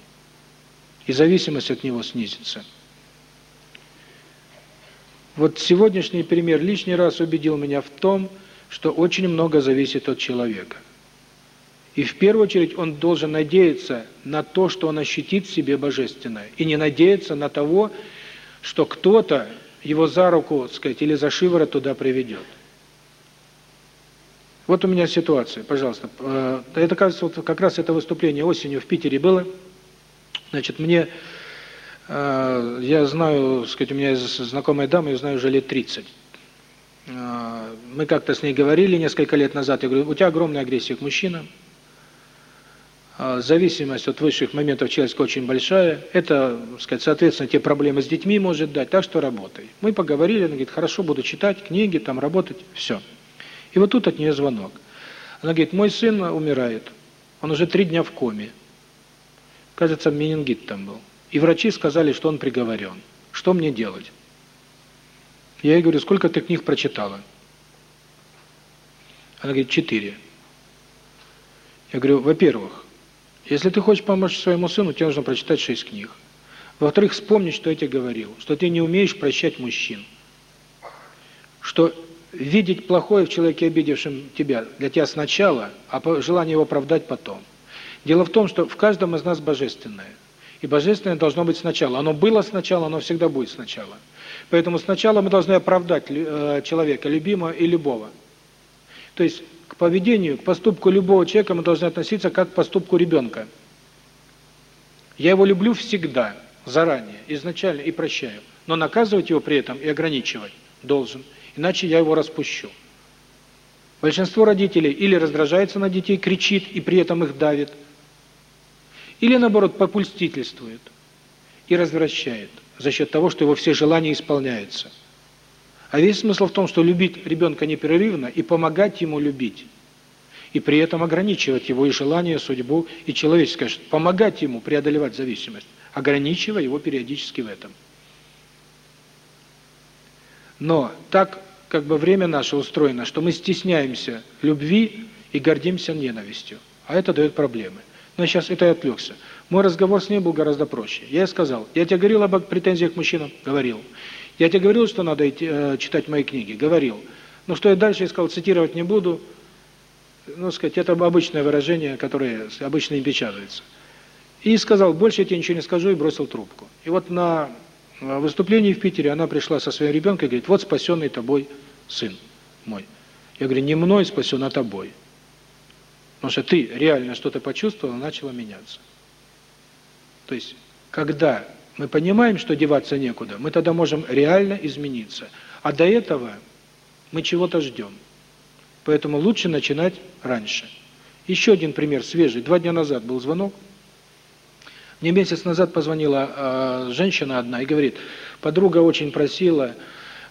И зависимость от него снизится. Вот сегодняшний пример лишний раз убедил меня в том, что очень много зависит от человека. И в первую очередь он должен надеяться на то, что он ощутит в себе божественное, и не надеяться на того, что кто-то его за руку, так сказать, или за шиворот туда приведет. Вот у меня ситуация, пожалуйста. Э, это, кажется, вот как раз это выступление осенью в Питере было. Значит, мне, э, я знаю, так сказать, у меня знакомая дама, я знаю уже лет 30. Мы как-то с ней говорили несколько лет назад, я говорю, у тебя огромная агрессия к мужчинам, зависимость от высших моментов человеческого очень большая. Это, сказать, соответственно, те проблемы с детьми может дать, так что работай. Мы поговорили, она говорит, хорошо, буду читать книги, там работать, все. И вот тут от нее звонок. Она говорит, мой сын умирает, он уже три дня в коме. Кажется, менингит там был. И врачи сказали, что он приговорен. Что мне делать? Я ей говорю, сколько ты книг прочитала? Она говорит, четыре. Я говорю, во-первых, если ты хочешь помочь своему сыну, тебе нужно прочитать шесть книг. Во-вторых, вспомни, что я тебе говорил, что ты не умеешь прощать мужчин. Что видеть плохое в человеке, обидевшем тебя, для тебя сначала, а желание его оправдать потом. Дело в том, что в каждом из нас божественное. И божественное должно быть сначала. Оно было сначала, оно всегда будет сначала. Поэтому сначала мы должны оправдать э, человека, любимого и любого. То есть к поведению, к поступку любого человека мы должны относиться как к поступку ребенка. Я его люблю всегда, заранее, изначально и прощаю. Но наказывать его при этом и ограничивать должен, иначе я его распущу. Большинство родителей или раздражается на детей, кричит и при этом их давит, или наоборот попульстительствует и развращает за счет того, что его все желания исполняются. А весь смысл в том, что любить ребенка непрерывно и помогать ему любить. И при этом ограничивать его и желание, судьбу, и человеческое. Помогать ему преодолевать зависимость, ограничивая его периодически в этом. Но так как бы время наше устроено, что мы стесняемся любви и гордимся ненавистью. А это дает проблемы. Но сейчас это я отвлекся. Мой разговор с ней был гораздо проще. Я ей сказал, я тебе говорил об претензиях к мужчинам? Говорил. Я тебе говорил, что надо идти, э, читать мои книги? Говорил. Но что я дальше искал, цитировать не буду. Ну, сказать, это обычное выражение, которое обычно им печатается. И сказал, больше я тебе ничего не скажу, и бросил трубку. И вот на выступлении в Питере она пришла со своим ребенком и говорит, вот спасенный тобой сын мой. Я говорю, не мной спасен, а тобой. Потому что ты реально что-то почувствовал, начала меняться. То есть, когда мы понимаем, что деваться некуда, мы тогда можем реально измениться. А до этого мы чего-то ждем. Поэтому лучше начинать раньше. Еще один пример свежий. Два дня назад был звонок. Мне месяц назад позвонила э, женщина одна и говорит, подруга очень просила,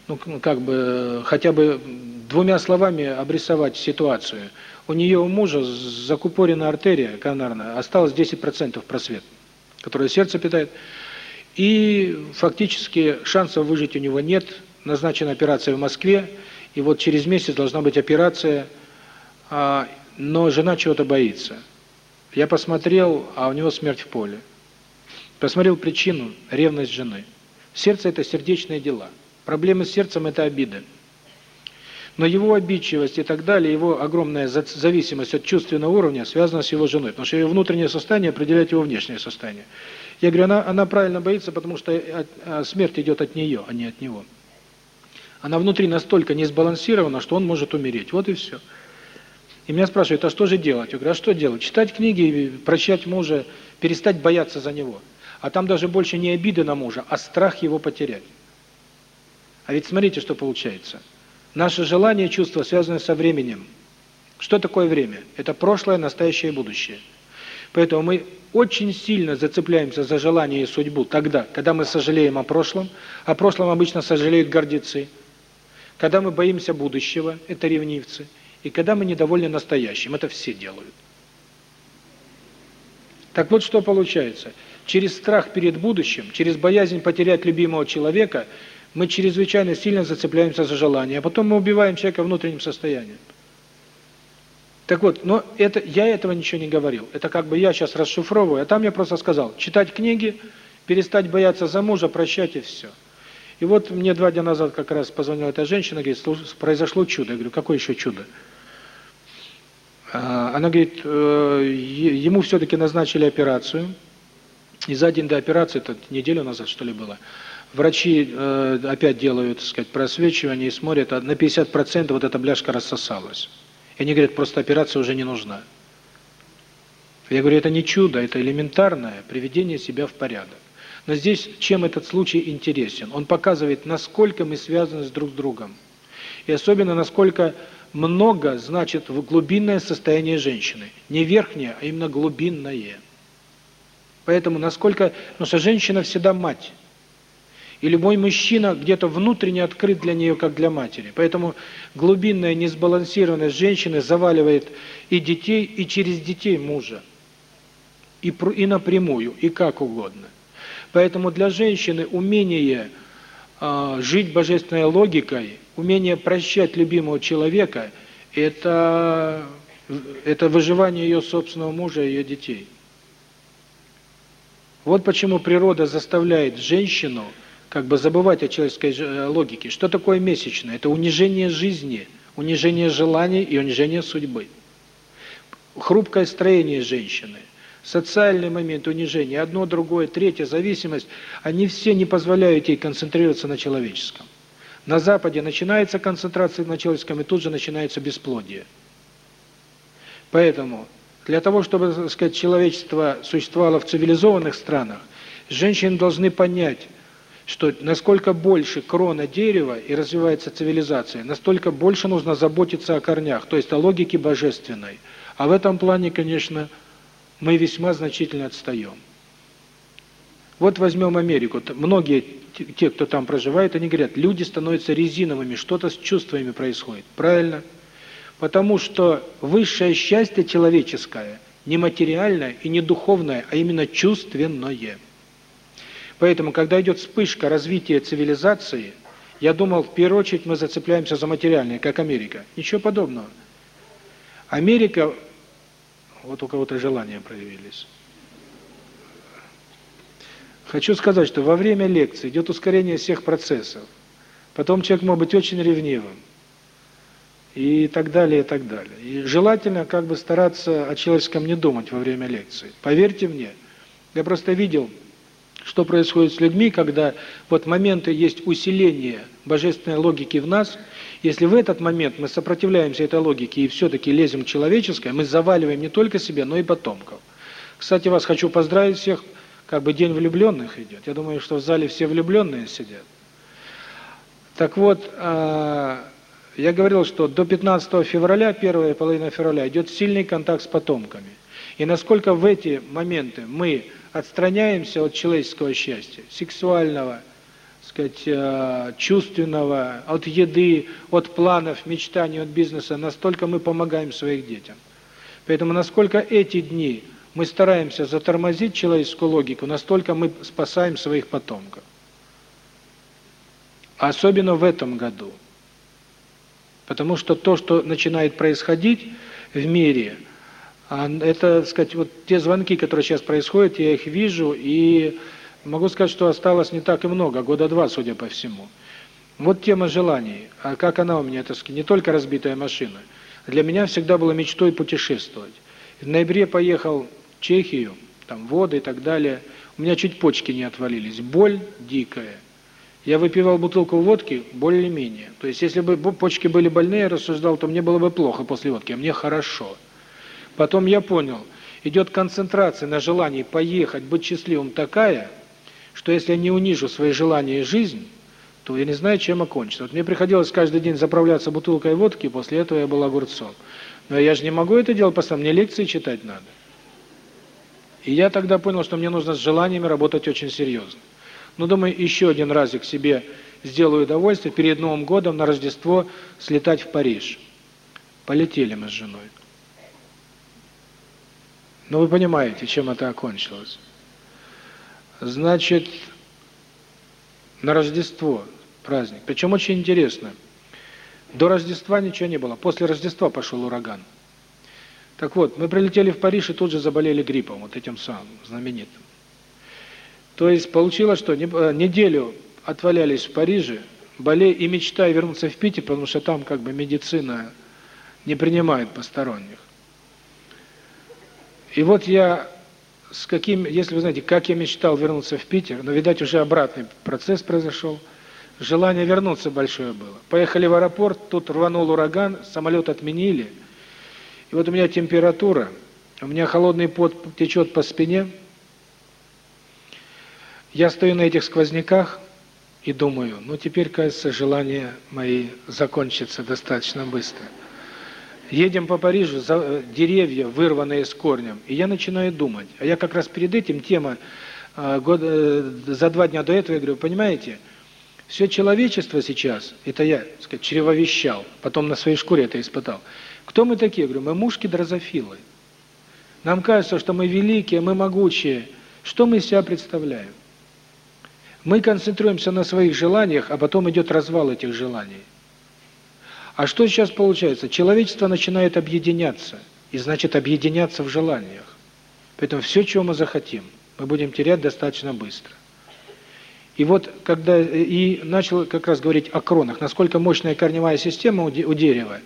ну, ну как бы, хотя бы двумя словами обрисовать ситуацию. У нее у мужа закупорена артерия коронарная, осталось 10% просвет, которое сердце питает. И фактически шансов выжить у него нет. Назначена операция в Москве, и вот через месяц должна быть операция, а, но жена чего-то боится. Я посмотрел, а у него смерть в поле. Посмотрел причину – ревность жены. Сердце – это сердечные дела. Проблемы с сердцем – это обида. Но его обидчивость и так далее, его огромная зависимость от чувственного уровня связана с его женой, потому что ее внутреннее состояние определяет его внешнее состояние. Я говорю, она, она правильно боится, потому что от, а смерть идет от нее, а не от него. Она внутри настолько не сбалансирована, что он может умереть. Вот и все. И меня спрашивают, а что же делать? Я говорю, а что делать? Читать книги, прощать мужа, перестать бояться за него. А там даже больше не обиды на мужа, а страх его потерять. А ведь смотрите, что получается. Наше желание и чувства связаны со временем. Что такое время? Это прошлое, настоящее и будущее. Поэтому мы очень сильно зацепляемся за желание и судьбу тогда, когда мы сожалеем о прошлом. О прошлом обычно сожалеют гордецы. Когда мы боимся будущего, это ревнивцы. И когда мы недовольны настоящим, это все делают. Так вот, что получается. Через страх перед будущим, через боязнь потерять любимого человека, мы чрезвычайно сильно зацепляемся за желание, а потом мы убиваем человека внутренним состоянием. Так вот, но это я этого ничего не говорил. Это как бы я сейчас расшифровываю, а там я просто сказал, читать книги, перестать бояться за мужа, прощать и все. И вот мне два дня назад как раз позвонила эта женщина, говорит, произошло чудо. Я говорю, какое еще чудо? А, она говорит, э, ему все-таки назначили операцию, и за день до операции, это неделю назад что ли было, врачи э, опять делают, так сказать, просвечивание и смотрят, а на 50% вот эта бляшка рассосалась. И они говорят, просто операция уже не нужна. Я говорю, это не чудо, это элементарное приведение себя в порядок. Но здесь чем этот случай интересен? Он показывает, насколько мы связаны с друг с другом. И особенно, насколько много значит глубинное состояние женщины. Не верхнее, а именно глубинное. Поэтому насколько... Потому что женщина всегда мать. И любой мужчина где-то внутренне открыт для нее, как для матери. Поэтому глубинная несбалансированность женщины заваливает и детей, и через детей мужа. И, и напрямую, и как угодно. Поэтому для женщины умение э, жить божественной логикой, умение прощать любимого человека – это, это выживание ее собственного мужа и ее детей. Вот почему природа заставляет женщину как бы забывать о человеческой э, логике. Что такое месячное? Это унижение жизни, унижение желаний и унижение судьбы. Хрупкое строение женщины, социальный момент унижения, одно, другое, третье, зависимость, они все не позволяют ей концентрироваться на человеческом. На Западе начинается концентрация на человеческом, и тут же начинается бесплодие. Поэтому для того, чтобы, так сказать, человечество существовало в цивилизованных странах, женщины должны понять, что насколько больше крона дерева и развивается цивилизация, настолько больше нужно заботиться о корнях, то есть о логике божественной. А в этом плане, конечно, мы весьма значительно отстаем. Вот возьмем Америку. Многие те, кто там проживает, они говорят, люди становятся резиновыми, что-то с чувствами происходит. Правильно? Потому что высшее счастье человеческое не материальное и не духовное, а именно чувственное. Поэтому, когда идет вспышка развития цивилизации, я думал, в первую очередь мы зацепляемся за материальное, как Америка. Ничего подобного. Америка, вот у кого-то желания проявились. Хочу сказать, что во время лекции идет ускорение всех процессов. Потом человек может быть очень ревнивым. И так далее, и так далее. И желательно как бы стараться о человеческом не думать во время лекции. Поверьте мне, я просто видел что происходит с людьми, когда вот моменты есть усиление божественной логики в нас, если в этот момент мы сопротивляемся этой логике и все-таки лезем в человеческое, мы заваливаем не только себя, но и потомков. Кстати, вас хочу поздравить всех, как бы день влюбленных идет. Я думаю, что в зале все влюбленные сидят. Так вот, а, я говорил, что до 15 февраля, первая половина февраля, идет сильный контакт с потомками. И насколько в эти моменты мы отстраняемся от человеческого счастья, сексуального, сказать, э, чувственного, от еды, от планов, мечтаний, от бизнеса, настолько мы помогаем своим детям. Поэтому насколько эти дни мы стараемся затормозить человеческую логику, настолько мы спасаем своих потомков. Особенно в этом году. Потому что то, что начинает происходить в мире – это, так сказать, вот те звонки, которые сейчас происходят, я их вижу, и могу сказать, что осталось не так и много, года два, судя по всему. Вот тема желаний. А как она у меня, так сказать, не только разбитая машина. Для меня всегда было мечтой путешествовать. В ноябре поехал в Чехию, там воды и так далее. У меня чуть почки не отвалились. Боль дикая. Я выпивал бутылку водки более-менее. То есть, если бы почки были больные, я рассуждал, то мне было бы плохо после водки, а мне хорошо. Потом я понял, идет концентрация на желании поехать, быть счастливым такая, что если я не унижу свои желания и жизнь, то я не знаю, чем окончится. Вот мне приходилось каждый день заправляться бутылкой водки, после этого я был огурцом. Но я же не могу это делать постоянно, мне лекции читать надо. И я тогда понял, что мне нужно с желаниями работать очень серьезно. Ну, думаю, еще один разик себе сделаю удовольствие перед Новым годом на Рождество слетать в Париж. Полетели мы с женой. Ну, вы понимаете, чем это окончилось. Значит, на Рождество праздник. Причем очень интересно. До Рождества ничего не было. После Рождества пошел ураган. Так вот, мы прилетели в Париж и тут же заболели гриппом, вот этим самым знаменитым. То есть получилось, что э, неделю отвалялись в Париже, болея и мечтая вернуться в Питер, потому что там как бы медицина не принимает посторонних. И вот я с каким, если вы знаете, как я мечтал вернуться в Питер, но, видать, уже обратный процесс произошел. Желание вернуться большое было. Поехали в аэропорт, тут рванул ураган, самолет отменили. И вот у меня температура, у меня холодный пот течет по спине, я стою на этих сквозняках и думаю, ну теперь, кажется, желания мои закончатся достаточно быстро. Едем по Парижу, за, э, деревья, вырванные с корнем, и я начинаю думать. А я как раз перед этим, тема, э, год, э, за два дня до этого, я говорю, понимаете, все человечество сейчас, это я, так сказать, чревовещал, потом на своей шкуре это испытал. Кто мы такие? Я говорю, мы мушки-дрозофилы. Нам кажется, что мы великие, мы могучие. Что мы из себя представляем? Мы концентрируемся на своих желаниях, а потом идет развал этих желаний. А что сейчас получается? Человечество начинает объединяться, и значит объединяться в желаниях. Поэтому все, чего мы захотим, мы будем терять достаточно быстро. И вот когда и начал как раз говорить о кронах, насколько мощная корневая система у дерева,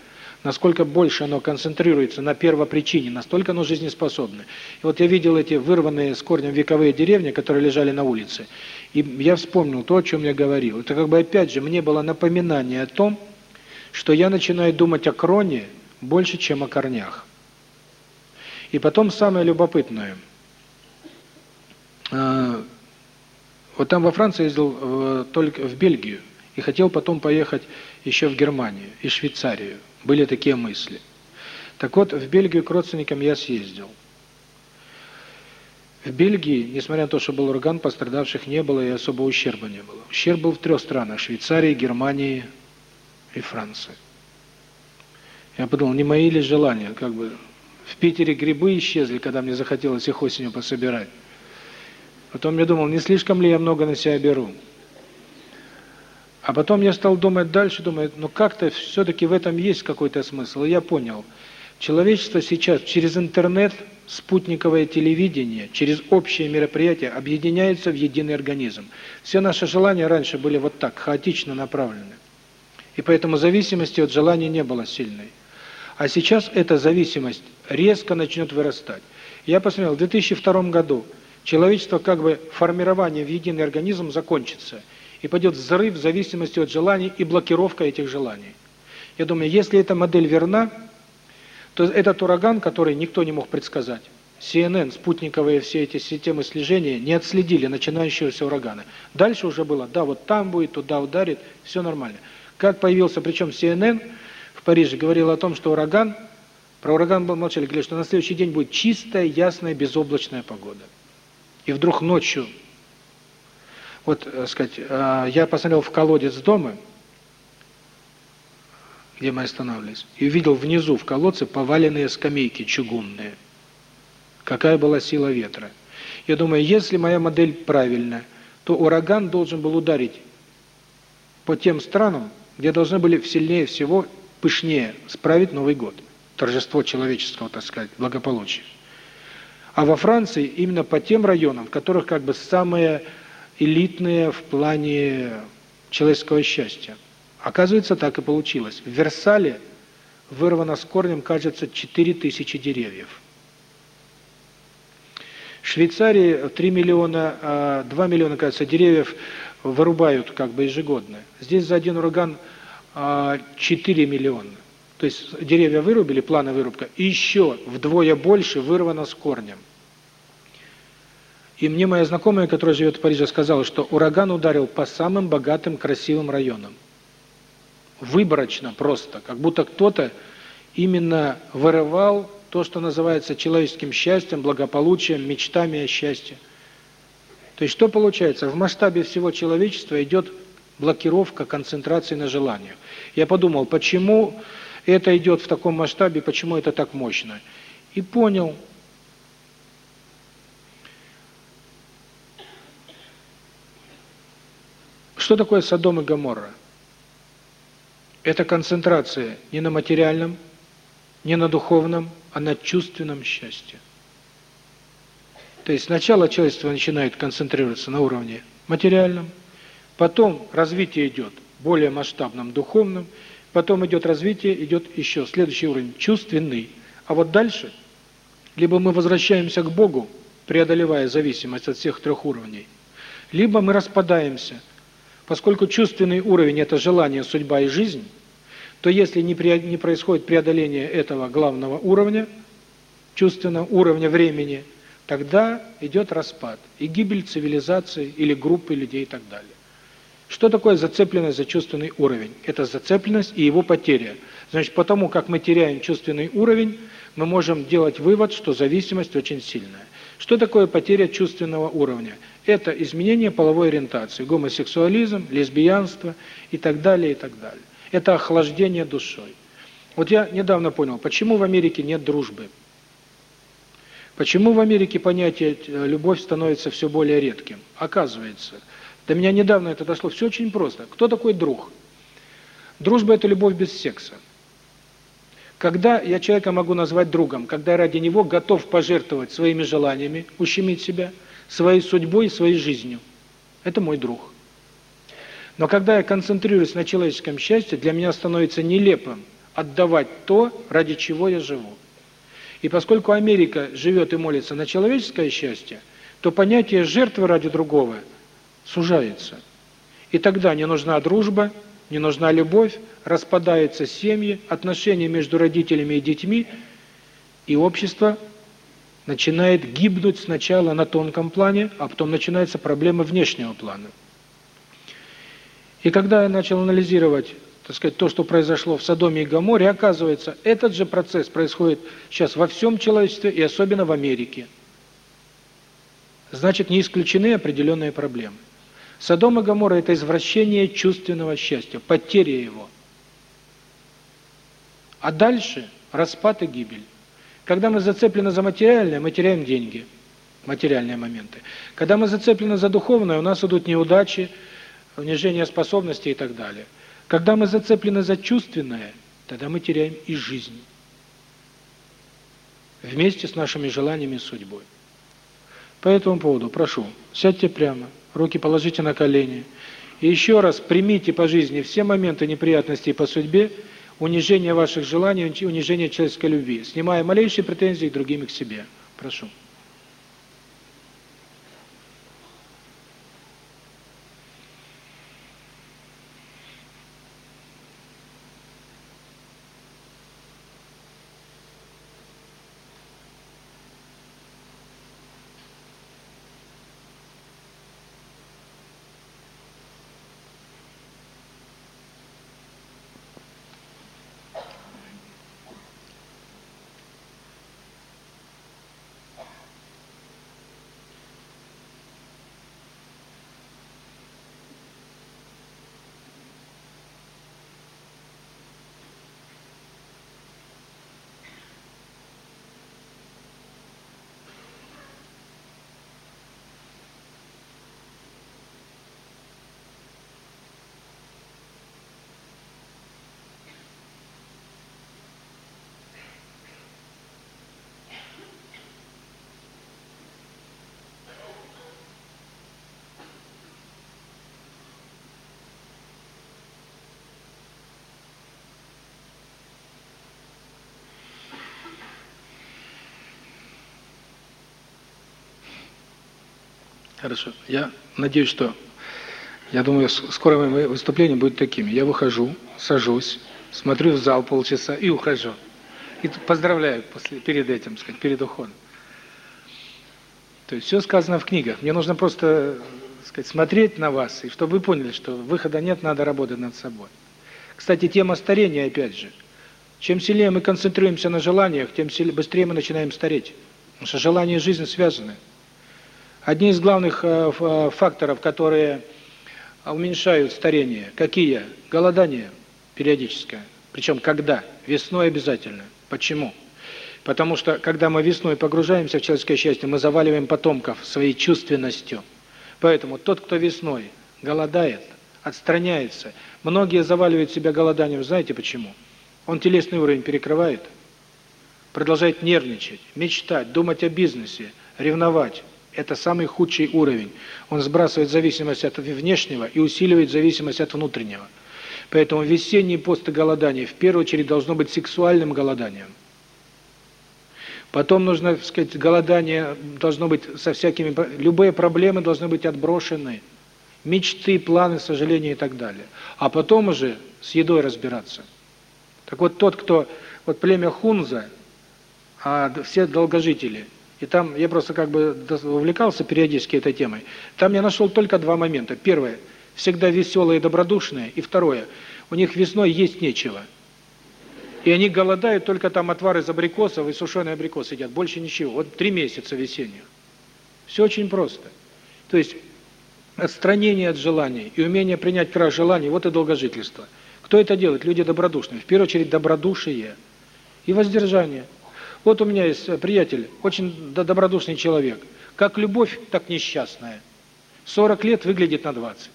насколько больше оно концентрируется на первопричине, настолько оно жизнеспособно. И вот я видел эти вырванные с корнем вековые деревни, которые лежали на улице, и я вспомнил то, о чем я говорил. Это как бы опять же мне было напоминание о том, что я начинаю думать о кроне больше, чем о корнях. И потом самое любопытное. А, вот там во Франции ездил э, только в Бельгию и хотел потом поехать еще в Германию и Швейцарию. Были такие мысли. Так вот, в Бельгию к родственникам я съездил. В Бельгии, несмотря на то, что был ураган, пострадавших не было и особо ущерба не было. Ущерб был в трех странах – Швейцарии, Германии и Франции. Я подумал, не мои ли желания, как бы в Питере грибы исчезли, когда мне захотелось их осенью пособирать. Потом я думал, не слишком ли я много на себя беру. А потом я стал думать дальше, думать, ну как-то все-таки в этом есть какой-то смысл. И я понял, человечество сейчас через интернет – спутниковое телевидение, через общее мероприятие объединяется в единый организм. Все наши желания раньше были вот так, хаотично направлены. И поэтому зависимости от желаний не было сильной. А сейчас эта зависимость резко начнет вырастать. Я посмотрел, в 2002 году человечество как бы формирование в единый организм закончится. И пойдет взрыв в зависимости от желаний и блокировка этих желаний. Я думаю, если эта модель верна, то этот ураган, который никто не мог предсказать, CNN, спутниковые все эти системы слежения не отследили начинающегося урагана. Дальше уже было, да, вот там будет, туда ударит, все нормально. Как появился, причем CNN в Париже говорил о том, что ураган, про ураган молчали, говорили, что на следующий день будет чистая, ясная, безоблачная погода. И вдруг ночью, вот, так э, сказать, э, я посмотрел в колодец дома, где мы останавливались, и увидел внизу в колодце поваленные скамейки чугунные. Какая была сила ветра. Я думаю, если моя модель правильная, то ураган должен был ударить по тем странам, где должны были сильнее всего, пышнее справить Новый год. Торжество человеческого, так сказать, благополучия. А во Франции именно по тем районам, в которых как бы самые элитные в плане человеческого счастья. Оказывается, так и получилось. В Версале вырвано с корнем, кажется, 4000 деревьев. В Швейцарии 3 миллиона, 2 а, миллиона, кажется, деревьев вырубают как бы ежегодно. Здесь за один ураган 4 а, миллиона. То есть деревья вырубили, плана вырубка, и еще вдвое больше вырвано с корнем. И мне моя знакомая, которая живет в Париже, сказала, что ураган ударил по самым богатым, красивым районам выборочно просто, как будто кто-то именно вырывал то, что называется человеческим счастьем, благополучием, мечтами о счастье. То есть что получается? В масштабе всего человечества идет блокировка концентрации на желаниях. Я подумал, почему это идет в таком масштабе, почему это так мощно. И понял, что такое Содом и Гоморра. Это концентрация не на материальном, не на духовном, а на чувственном счастье. То есть сначала человечество начинает концентрироваться на уровне материальном, потом развитие идет более масштабном духовном, потом идет развитие, идет еще следующий уровень чувственный. А вот дальше либо мы возвращаемся к Богу, преодолевая зависимость от всех трех уровней, либо мы распадаемся. Поскольку чувственный уровень это желание, судьба и жизнь, то если не не происходит преодоление этого главного уровня, чувственного уровня времени, тогда идет распад и гибель цивилизации или группы людей и так далее. Что такое зацепленность за чувственный уровень? Это зацепленность и его потеря. Значит, потому как мы теряем чувственный уровень, мы можем делать вывод, что зависимость очень сильная. Что такое потеря чувственного уровня? Это изменение половой ориентации, гомосексуализм, лесбиянство и так далее, и так далее. Это охлаждение душой. Вот я недавно понял, почему в Америке нет дружбы. Почему в Америке понятие э, «любовь» становится все более редким? Оказывается, до меня недавно это дошло, все очень просто. Кто такой друг? Дружба – это любовь без секса. Когда я человека могу назвать другом? Когда я ради него готов пожертвовать своими желаниями, ущемить себя, своей судьбой, своей жизнью. Это мой друг. Но когда я концентрируюсь на человеческом счастье, для меня становится нелепым отдавать то, ради чего я живу. И поскольку Америка живет и молится на человеческое счастье, то понятие жертвы ради другого сужается. И тогда не нужна дружба, не нужна любовь, распадаются семьи, отношения между родителями и детьми, и общество начинает гибнуть сначала на тонком плане, а потом начинается проблема внешнего плана. И когда я начал анализировать так сказать, то, что произошло в Содоме и Гоморе, оказывается, этот же процесс происходит сейчас во всем человечестве и особенно в Америке. Значит, не исключены определенные проблемы. Содом и Гоморра – это извращение чувственного счастья, потеря его. А дальше – распад и гибель. Когда мы зацеплены за материальное, мы теряем деньги, материальные моменты. Когда мы зацеплены за духовное, у нас идут неудачи, унижение способностей и так далее – когда мы зацеплены за чувственное, тогда мы теряем и жизнь. Вместе с нашими желаниями и судьбой. По этому поводу прошу, сядьте прямо, руки положите на колени. И еще раз примите по жизни все моменты неприятностей по судьбе, унижение ваших желаний, унижение человеческой любви, снимая малейшие претензии к другим и к себе. Прошу. Хорошо. Я надеюсь, что... Я думаю, скоро мои выступления будут такими. Я выхожу, сажусь, смотрю в зал полчаса и ухожу. И поздравляю после, перед этим, сказать, перед уходом. То есть все сказано в книгах. Мне нужно просто сказать, смотреть на вас, и чтобы вы поняли, что выхода нет, надо работать над собой. Кстати, тема старения, опять же. Чем сильнее мы концентрируемся на желаниях, тем быстрее мы начинаем стареть. Потому что желание и жизнь связаны. Одни из главных э, э, факторов, которые уменьшают старение, какие? Голодание периодическое. Причем когда? Весной обязательно. Почему? Потому что, когда мы весной погружаемся в человеческое счастье, мы заваливаем потомков своей чувственностью. Поэтому тот, кто весной голодает, отстраняется, многие заваливают себя голоданием, знаете почему? Он телесный уровень перекрывает, продолжает нервничать, мечтать, думать о бизнесе, ревновать. Это самый худший уровень. Он сбрасывает зависимость от внешнего и усиливает зависимость от внутреннего. Поэтому весенний пост и голодание в первую очередь должно быть сексуальным голоданием. Потом нужно, так сказать, голодание должно быть со всякими... Любые проблемы должны быть отброшены. Мечты, планы, сожаления и так далее. А потом уже с едой разбираться. Так вот, тот, кто... Вот племя Хунза, а все долгожители, и там я просто как бы увлекался периодически этой темой, там я нашел только два момента. Первое – всегда веселые и добродушные. И второе – у них весной есть нечего – и они голодают, только там отвар из абрикосов и сушеные абрикосы едят, больше ничего. Вот три месяца весенних. Все очень просто. То есть отстранение от желаний и умение принять крах желаний – вот и долгожительство. Кто это делает? Люди добродушные. В первую очередь добродушие и воздержание. Вот у меня есть приятель, очень добродушный человек. Как любовь, так несчастная. 40 лет выглядит на 20.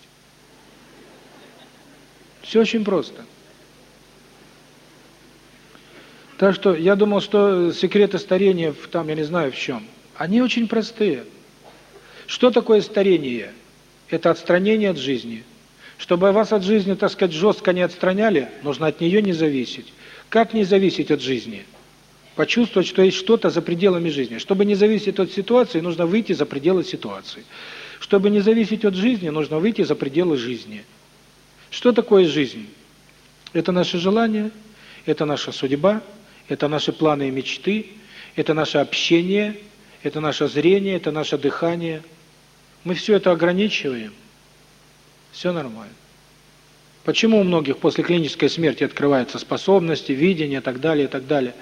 Все очень просто. Так что я думал, что секреты старения там, я не знаю в чем. Они очень простые. Что такое старение? Это отстранение от жизни. Чтобы вас от жизни, так сказать, жестко не отстраняли, нужно от нее не зависеть. Как не зависеть от жизни? Почувствовать, что есть что-то за пределами жизни. Чтобы не зависеть от ситуации, нужно выйти за пределы ситуации. Чтобы не зависеть от жизни, нужно выйти за пределы жизни. Что такое жизнь? Это наши желания, это наша судьба, это наши планы и мечты, это наше общение, это наше зрение, это наше дыхание. Мы все это ограничиваем. Все нормально. Почему у многих после клинической смерти открываются способности, видение и так далее, и так далее?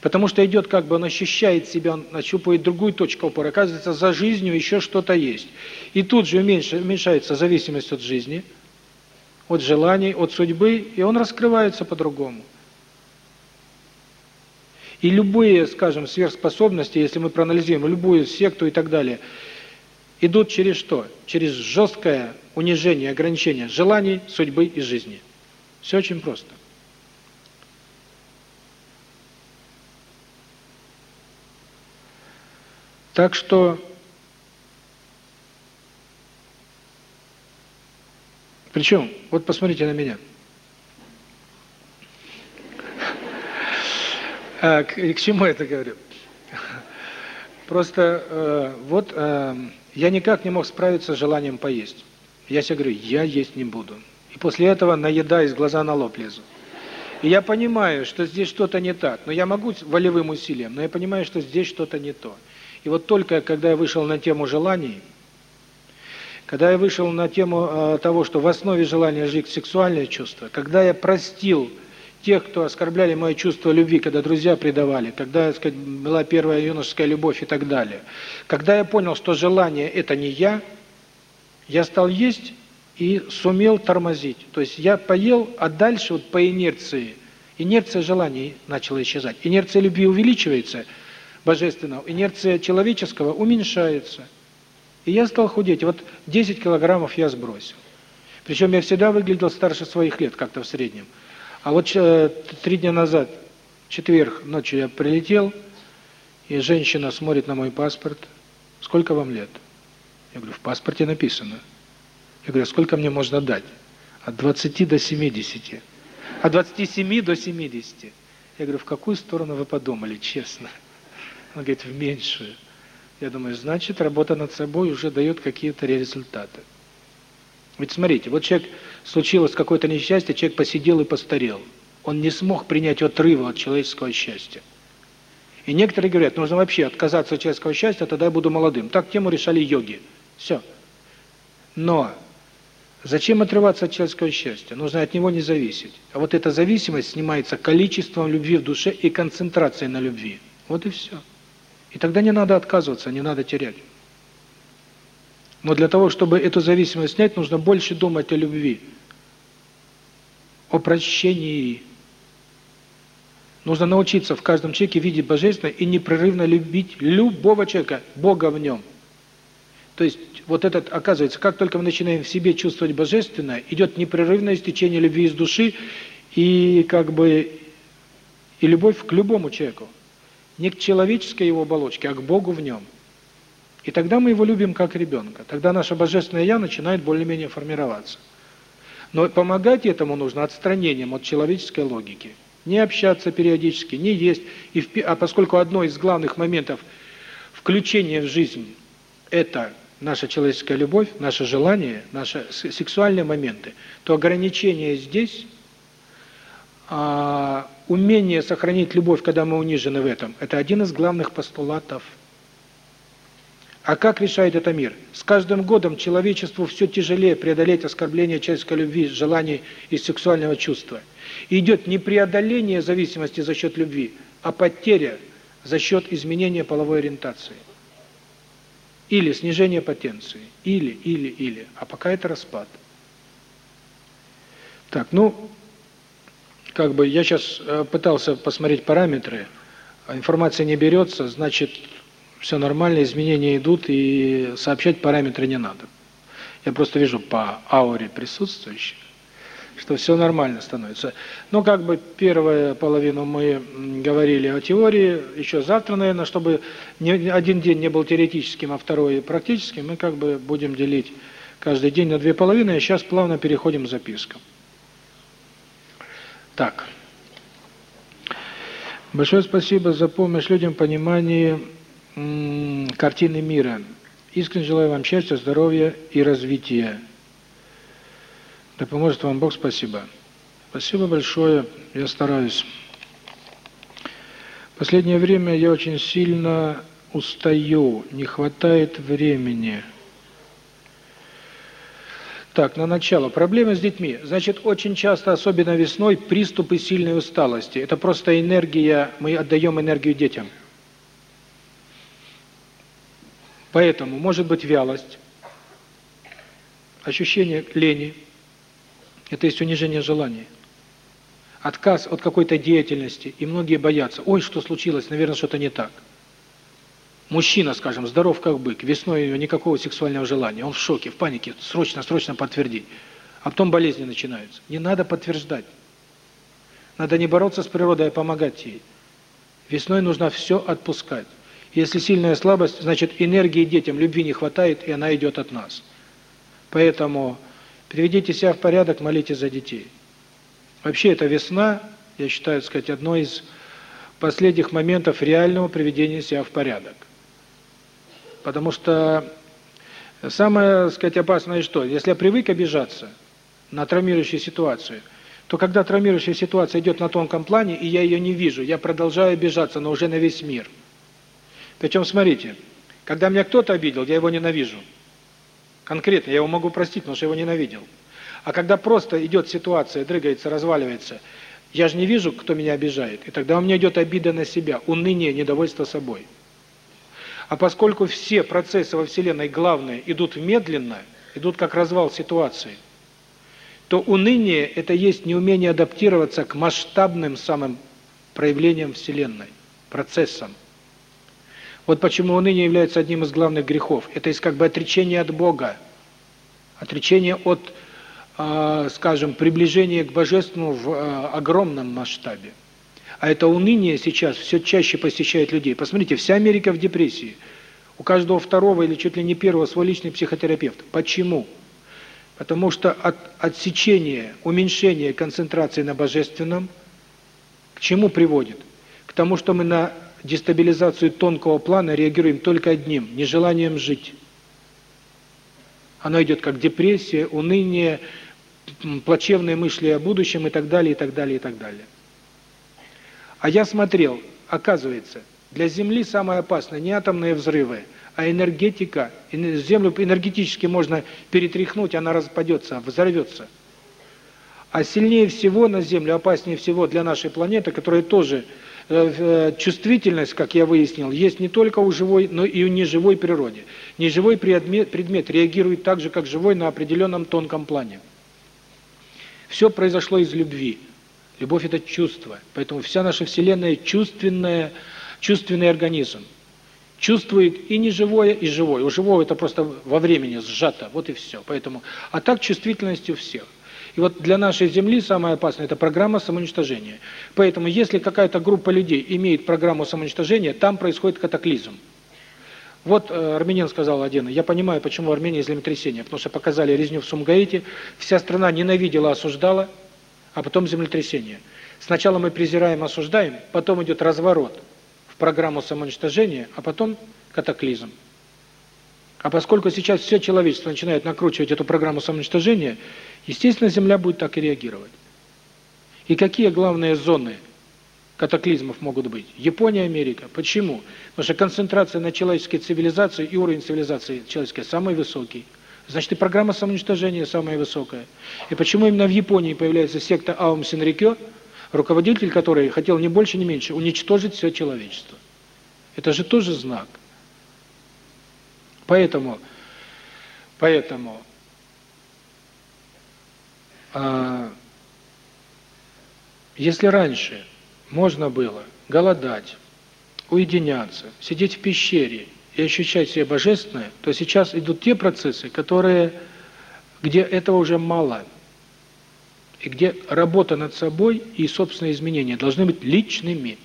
Потому что идет как бы, он ощущает себя, он нащупывает другую точку опоры. Оказывается, за жизнью еще что-то есть. И тут же уменьшается зависимость от жизни, от желаний, от судьбы, и он раскрывается по-другому. И любые, скажем, сверхспособности, если мы проанализируем любую секту и так далее, идут через что? Через жесткое унижение, ограничение желаний, судьбы и жизни. Все очень просто. Так что Причем, вот посмотрите на меня. А, к, к чему это говорю? Просто э, вот э, я никак не мог справиться с желанием поесть. Я себе говорю, я есть не буду. И после этого наедаюсь, глаза на лоб лезу. И я понимаю, что здесь что-то не так. Но я могу волевым усилием, но я понимаю, что здесь что-то не то. И вот только когда я вышел на тему желаний, когда я вышел на тему э, того, что в основе желания лежит сексуальное чувство, когда я простил тех, кто оскорбляли мое чувство любви, когда друзья предавали, когда, так сказать, была первая юношеская любовь и так далее. Когда я понял, что желание – это не я, я стал есть и сумел тормозить. То есть я поел, а дальше вот по инерции, инерция желаний начала исчезать. Инерция любви увеличивается, божественного, инерция человеческого уменьшается. И я стал худеть. Вот 10 килограммов я сбросил. Причем я всегда выглядел старше своих лет, как-то в среднем. А вот э, три дня назад, четверг ночью я прилетел, и женщина смотрит на мой паспорт. Сколько вам лет? Я говорю, в паспорте написано. Я говорю, сколько мне можно дать? От 20 до 70. От 27 до 70. Я говорю, в какую сторону вы подумали, честно? Она говорит, в меньшую. Я думаю, значит, работа над собой уже дает какие-то результаты. Ведь смотрите, вот человек, случилось какое-то несчастье, человек посидел и постарел. Он не смог принять отрыва от человеческого счастья. И некоторые говорят, нужно вообще отказаться от человеческого счастья, тогда я буду молодым. Так тему решали йоги. Все. Но Зачем отрываться от человеческого счастья? Нужно от него не зависеть. А вот эта зависимость снимается количеством любви в душе и концентрацией на любви. Вот и все. И тогда не надо отказываться, не надо терять. Но для того, чтобы эту зависимость снять, нужно больше думать о любви, о прощении. Нужно научиться в каждом человеке видеть Божественное и непрерывно любить любого человека, Бога в нем. То есть вот этот, оказывается, как только мы начинаем в себе чувствовать Божественное, идет непрерывное истечение любви из души и как бы и любовь к любому человеку. Не к человеческой его оболочке, а к Богу в нем. И тогда мы его любим как ребенка. Тогда наше Божественное Я начинает более-менее формироваться. Но помогать этому нужно отстранением от человеческой логики. Не общаться периодически, не есть. И в, а поскольку одно из главных моментов включения в жизнь – это наша человеческая любовь, наше желание, наши сексуальные моменты, то ограничение здесь, а, умение сохранить любовь, когда мы унижены в этом, это один из главных постулатов. А как решает это мир? С каждым годом человечеству все тяжелее преодолеть оскорбление человеческой любви, желаний и сексуального чувства. И идет не преодоление зависимости за счет любви, а потеря за счет изменения половой ориентации. Или снижение потенции. Или, или, или. А пока это распад. Так, ну, как бы я сейчас э, пытался посмотреть параметры, а информация не берется, значит, все нормально, изменения идут, и сообщать параметры не надо. Я просто вижу по ауре присутствующих, что все нормально становится. Но как бы первую половину мы говорили о теории, еще завтра, наверное, чтобы один день не был теоретическим, а второй практическим, мы как бы будем делить каждый день на две половины, и сейчас плавно переходим к запискам. Так. Большое спасибо за помощь людям в понимании картины мира. Искренне желаю вам счастья, здоровья и развития. Да поможет вам Бог, спасибо. Спасибо большое, я стараюсь. Последнее время я очень сильно устаю, не хватает времени. Так, на начало. Проблемы с детьми. Значит, очень часто, особенно весной, приступы сильной усталости. Это просто энергия, мы отдаем энергию детям. Поэтому может быть вялость, ощущение лени, это есть унижение желания. Отказ от какой-то деятельности, и многие боятся, ой, что случилось, наверное, что-то не так. Мужчина, скажем, здоров как бык, весной у него никакого сексуального желания, он в шоке, в панике, срочно, срочно подтвердить. А потом болезни начинаются. Не надо подтверждать. Надо не бороться с природой, а помогать ей. Весной нужно все отпускать. Если сильная слабость, значит энергии детям, любви не хватает, и она идет от нас. Поэтому приведите себя в порядок, молитесь за детей. Вообще, эта весна, я считаю, сказать, одно из последних моментов реального приведения себя в порядок. Потому что самое, сказать, опасное что? Если я привык обижаться на травмирующую ситуацию, то когда травмирующая ситуация идет на тонком плане, и я ее не вижу, я продолжаю обижаться, но уже на весь мир – причем, смотрите, когда меня кто-то обидел, я его ненавижу. Конкретно, я его могу простить, потому что его ненавидел. А когда просто идет ситуация, дрыгается, разваливается, я же не вижу, кто меня обижает. И тогда у меня идет обида на себя, уныние, недовольство собой. А поскольку все процессы во Вселенной, главные, идут медленно, идут как развал ситуации, то уныние – это есть неумение адаптироваться к масштабным самым проявлениям Вселенной, процессам. Вот почему уныние является одним из главных грехов. Это есть как бы отречение от Бога, отречение от, э, скажем, приближения к Божественному в э, огромном масштабе. А это уныние сейчас все чаще посещает людей. Посмотрите, вся Америка в депрессии. У каждого второго или чуть ли не первого свой личный психотерапевт. Почему? Потому что от отсечения, уменьшения концентрации на Божественном к чему приводит? К тому, что мы на дестабилизацию тонкого плана реагируем только одним – нежеланием жить. Оно идет как депрессия, уныние, плачевные мысли о будущем и так далее, и так далее, и так далее. А я смотрел, оказывается, для Земли самое опасное не атомные взрывы, а энергетика. Землю энергетически можно перетряхнуть, она распадется, взорвется. А сильнее всего на Землю, опаснее всего для нашей планеты, которая тоже э, э, чувствительность, как я выяснил, есть не только у живой, но и у неживой природе. Неживой предмет, предмет реагирует так же, как живой на определенном тонком плане. Все произошло из любви. Любовь – это чувство. Поэтому вся наша Вселенная – чувственная, чувственный организм. Чувствует и неживое, и живое. У живого это просто во времени сжато, вот и все. Поэтому, а так чувствительность у всех. И вот для нашей Земли самое опасное – это программа самоуничтожения. Поэтому если какая-то группа людей имеет программу самоуничтожения, там происходит катаклизм. Вот э, армянин сказал один, я понимаю, почему Армения землетрясение, потому что показали резню в Сумгаите, вся страна ненавидела, осуждала, а потом землетрясение. Сначала мы презираем, осуждаем, потом идет разворот в программу самоуничтожения, а потом катаклизм. А поскольку сейчас все человечество начинает накручивать эту программу самоуничтожения, естественно, Земля будет так и реагировать. И какие главные зоны катаклизмов могут быть? Япония, Америка. Почему? Потому что концентрация на человеческой цивилизации и уровень цивилизации человеческой самый высокий. Значит, и программа самоуничтожения самая высокая. И почему именно в Японии появляется секта Аум Синрикё, руководитель которой хотел не больше, не меньше уничтожить все человечество? Это же тоже знак. Поэтому, поэтому а, если раньше можно было голодать, уединяться, сидеть в пещере и ощущать себя божественное, то сейчас идут те процессы, которые, где этого уже мало, и где работа над собой и собственные изменения должны быть личными.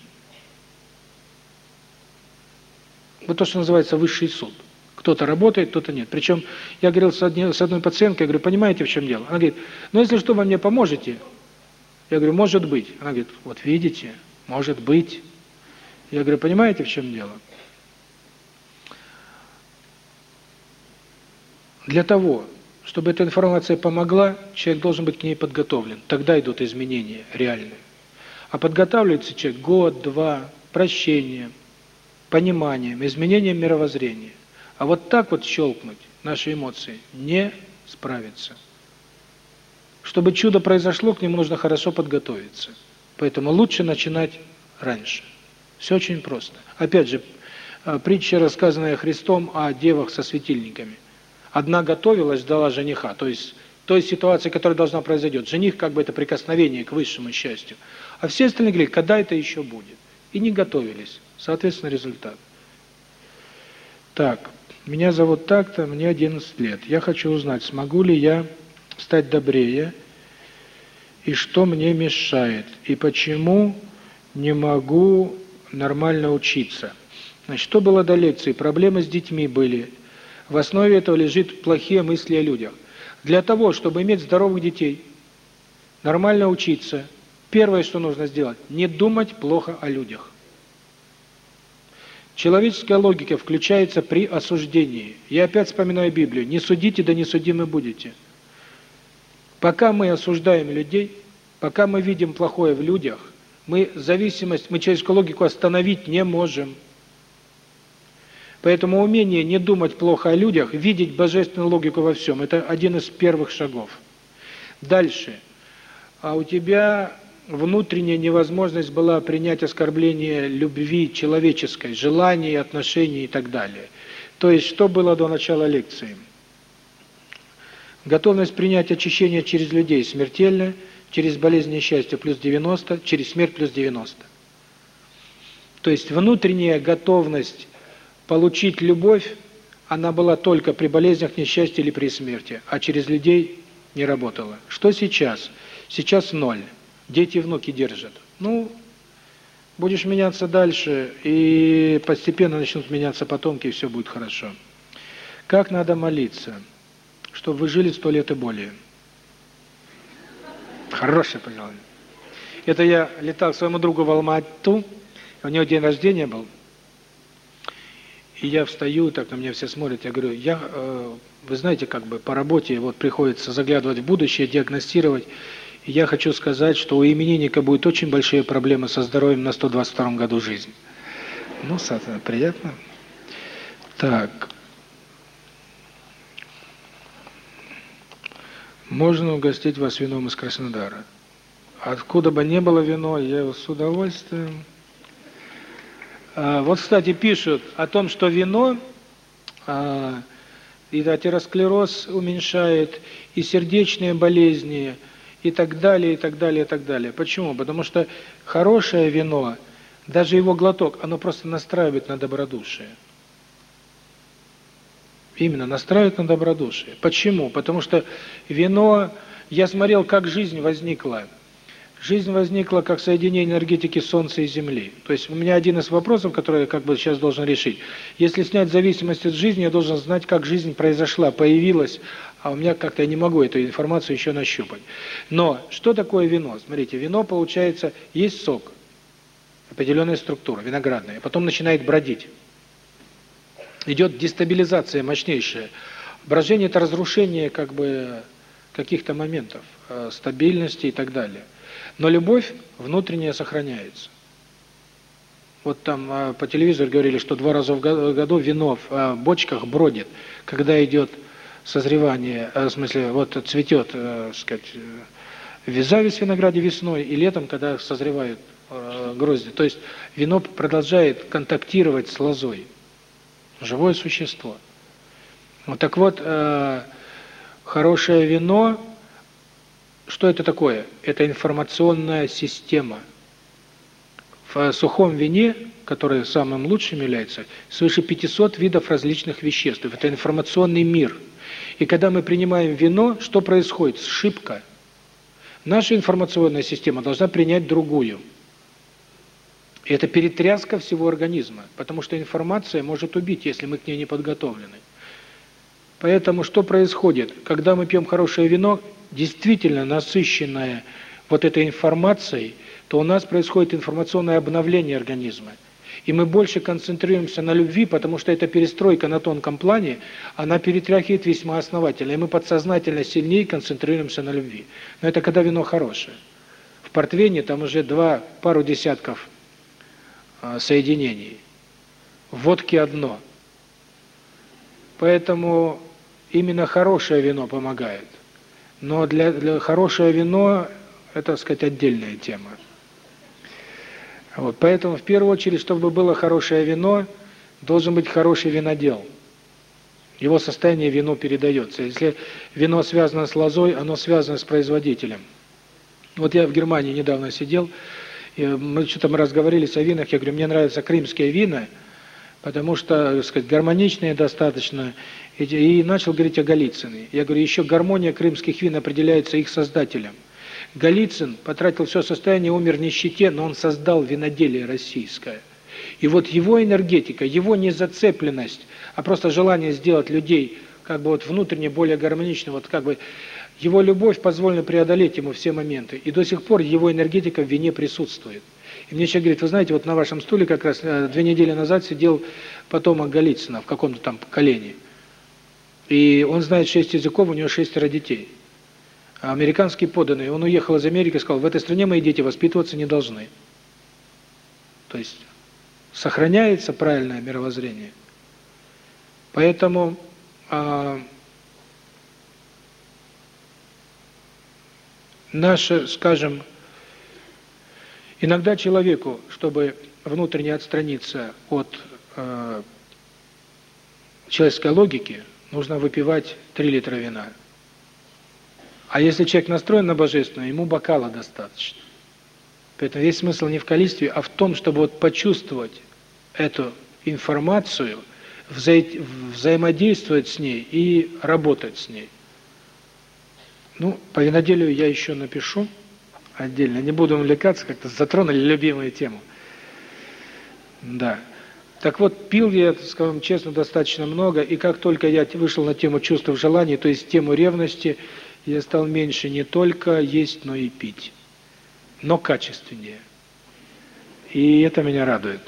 Вот то, что называется высший суд. Кто-то работает, кто-то нет. Причем я говорил с, одни, с одной пациенткой, я говорю, понимаете, в чем дело? Она говорит, ну если что, вы мне поможете? Я говорю, может быть. Она говорит, вот видите, может быть. Я говорю, понимаете, в чем дело? Для того, чтобы эта информация помогла, человек должен быть к ней подготовлен. Тогда идут изменения реальные. А подготавливается человек год, два, прощением, пониманием, изменением мировоззрения. А вот так вот щелкнуть наши эмоции не справится. Чтобы чудо произошло, к нему нужно хорошо подготовиться. Поэтому лучше начинать раньше. Все очень просто. Опять же, э, притча, рассказанная Христом о девах со светильниками. Одна готовилась, ждала жениха, то есть той ситуации, которая должна произойти. Жених как бы это прикосновение к высшему счастью. А все остальные говорили, когда это еще будет. И не готовились. Соответственно, результат. Так, меня зовут так-то, мне 11 лет. Я хочу узнать, смогу ли я стать добрее, и что мне мешает, и почему не могу нормально учиться. Значит, что было до лекции? Проблемы с детьми были. В основе этого лежит плохие мысли о людях. Для того, чтобы иметь здоровых детей, нормально учиться, первое, что нужно сделать, не думать плохо о людях. Человеческая логика включается при осуждении. Я опять вспоминаю Библию. «Не судите, да не судимы будете». Пока мы осуждаем людей, пока мы видим плохое в людях, мы зависимость, мы человеческую логику остановить не можем. Поэтому умение не думать плохо о людях, видеть божественную логику во всем – это один из первых шагов. Дальше. А у тебя внутренняя невозможность была принять оскорбление любви человеческой, желаний, отношений и так далее. То есть, что было до начала лекции? Готовность принять очищение через людей смертельная, через болезнь несчастья плюс 90, через смерть плюс 90. То есть внутренняя готовность получить любовь, она была только при болезнях, несчастье или при смерти, а через людей не работала. Что сейчас? Сейчас ноль. Дети и внуки держат. Ну, будешь меняться дальше, и постепенно начнут меняться потомки, и все будет хорошо. Как надо молиться, чтобы вы жили сто лет и более? Хорошее пожелание. Это я летал к своему другу в Алма-Ату, у него день рождения был, и я встаю, так на меня все смотрят, я говорю, я, э, вы знаете, как бы по работе вот приходится заглядывать в будущее, диагностировать, я хочу сказать, что у именинника будет очень большие проблемы со здоровьем на 122 году жизни. Ну, соответственно, приятно. Так. Можно угостить вас вином из Краснодара. Откуда бы не было вино, я его с удовольствием. А, вот, кстати, пишут о том, что вино а, и атеросклероз уменьшает, и сердечные болезни, и так далее, и так далее, и так далее. Почему? Потому что хорошее вино, даже его глоток, оно просто настраивает на добродушие. Именно настраивает на добродушие. Почему? Потому что вино, я смотрел, как жизнь возникла. Жизнь возникла как соединение энергетики Солнца и Земли. То есть у меня один из вопросов, который я как бы сейчас должен решить. Если снять зависимость от жизни, я должен знать, как жизнь произошла, появилась, а у меня как-то я не могу эту информацию еще нащупать. Но что такое вино? Смотрите, вино получается, есть сок, определенная структура, виноградная, потом начинает бродить идет дестабилизация мощнейшая. Брожение – это разрушение как бы каких-то моментов, э, стабильности и так далее. Но любовь внутренняя сохраняется. Вот там э, по телевизору говорили, что два раза в году вино в э, бочках бродит, когда идет созревание, в смысле, вот цветет, сказать, вязавец в винограде весной и летом, когда созревают грозди. То есть вино продолжает контактировать с лозой живое существо. Вот так вот, э, хорошее вино, что это такое? Это информационная система. В сухом вине, которое самым лучшим является, свыше 500 видов различных веществ. Это информационный мир. И когда мы принимаем вино, что происходит? Сшибка. Наша информационная система должна принять другую. Это перетряска всего организма, потому что информация может убить, если мы к ней не подготовлены. Поэтому что происходит? Когда мы пьем хорошее вино, действительно насыщенное вот этой информацией, то у нас происходит информационное обновление организма. И мы больше концентрируемся на любви, потому что эта перестройка на тонком плане, она перетряхивает весьма основательно. И мы подсознательно сильнее концентрируемся на любви. Но это когда вино хорошее. В портвейне там уже два, пару десятков а, соединений. В водке одно. Поэтому именно хорошее вино помогает. Но для, для хорошего вино это, так сказать, отдельная тема. Вот, поэтому в первую очередь, чтобы было хорошее вино, должен быть хороший винодел. Его состояние вину передается. Если вино связано с лозой, оно связано с производителем. Вот я в Германии недавно сидел, и мы что-то мы разговорились о винах, я говорю, мне нравятся крымские вина, потому что, так сказать, гармоничные достаточно. И, начал говорить о Голицыне. Я говорю, еще гармония крымских вин определяется их создателем. Голицын потратил все состояние, умер в нищете, но он создал виноделие российское. И вот его энергетика, его не зацепленность, а просто желание сделать людей как бы вот внутренне более гармонично, вот как бы его любовь позволила преодолеть ему все моменты, и до сих пор его энергетика в вине присутствует. И мне человек говорит, вы знаете, вот на вашем стуле как раз э, две недели назад сидел потомок Голицына в каком-то там колене. И он знает шесть языков, у него шестеро детей. А американский поданный, он уехал из Америки и сказал, в этой стране мои дети воспитываться не должны. То есть сохраняется правильное мировоззрение. Поэтому... А, наше, скажем, иногда человеку, чтобы внутренне отстраниться от э, человеческой логики, нужно выпивать 3 литра вина. А если человек настроен на божественное, ему бокала достаточно. Поэтому весь смысл не в количестве, а в том, чтобы вот почувствовать эту информацию, вза взаимодействовать с ней и работать с ней. Ну, по виноделию я еще напишу отдельно. Не буду увлекаться, как-то затронули любимую тему. Да. Так вот, пил я, скажем честно, достаточно много, и как только я вышел на тему чувств желаний, то есть тему ревности, я стал меньше не только есть, но и пить. Но качественнее. И это меня радует.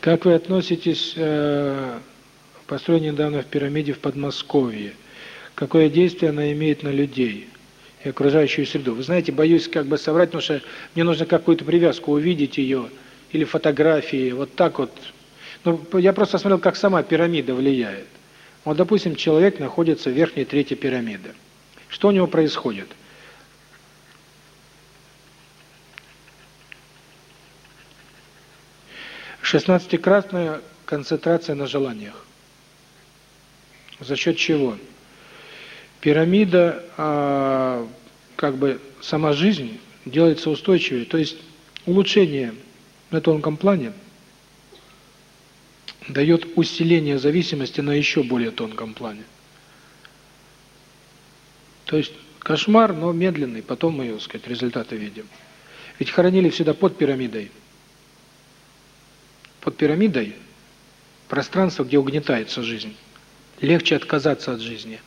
Как вы относитесь э, к построению недавно в пирамиде в Подмосковье? какое действие она имеет на людей и окружающую среду. Вы знаете, боюсь как бы соврать, потому что мне нужно какую-то привязку увидеть ее, или фотографии, вот так вот. Ну, я просто смотрел, как сама пирамида влияет. Вот, допустим, человек находится в верхней трети пирамиды. Что у него происходит? Шестнадцатикратная концентрация на желаниях. За счет чего? Пирамида, а, как бы сама жизнь делается устойчивее. То есть улучшение на тонком плане дает усиление зависимости на еще более тонком плане. То есть кошмар, но медленный, потом мы, так сказать, результаты видим. Ведь хоронили всегда под пирамидой. Под пирамидой пространство, где угнетается жизнь. Легче отказаться от жизни.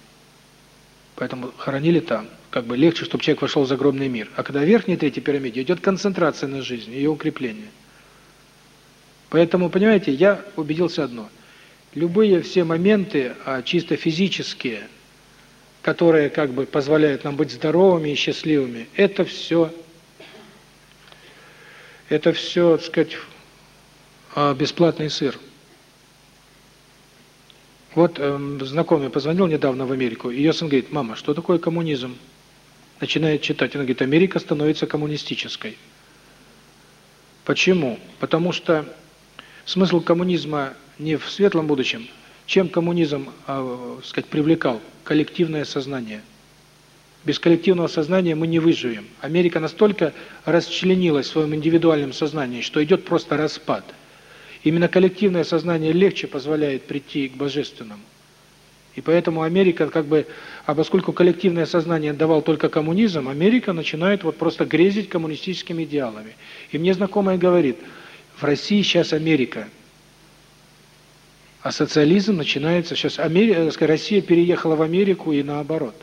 Поэтому хоронили там. Как бы легче, чтобы человек вошел в загробный мир. А когда в верхней третьей пирамиде идет концентрация на жизни, ее укрепление. Поэтому, понимаете, я убедился одно. Любые все моменты, а чисто физические, которые как бы позволяют нам быть здоровыми и счастливыми, это все, это все, так сказать, а, бесплатный сыр. Вот э, знакомый позвонил недавно в Америку, ее сын говорит, мама, что такое коммунизм? Начинает читать, она говорит, Америка становится коммунистической. Почему? Потому что смысл коммунизма не в светлом будущем. Чем коммунизм, э, сказать, привлекал? Коллективное сознание. Без коллективного сознания мы не выживем. Америка настолько расчленилась в своем индивидуальном сознании, что идет просто распад. Именно коллективное сознание легче позволяет прийти к божественному. И поэтому Америка как бы, а поскольку коллективное сознание давал только коммунизм, Америка начинает вот просто грезить коммунистическими идеалами. И мне знакомая говорит, в России сейчас Америка, а социализм начинается сейчас, Америка, Россия переехала в Америку и наоборот.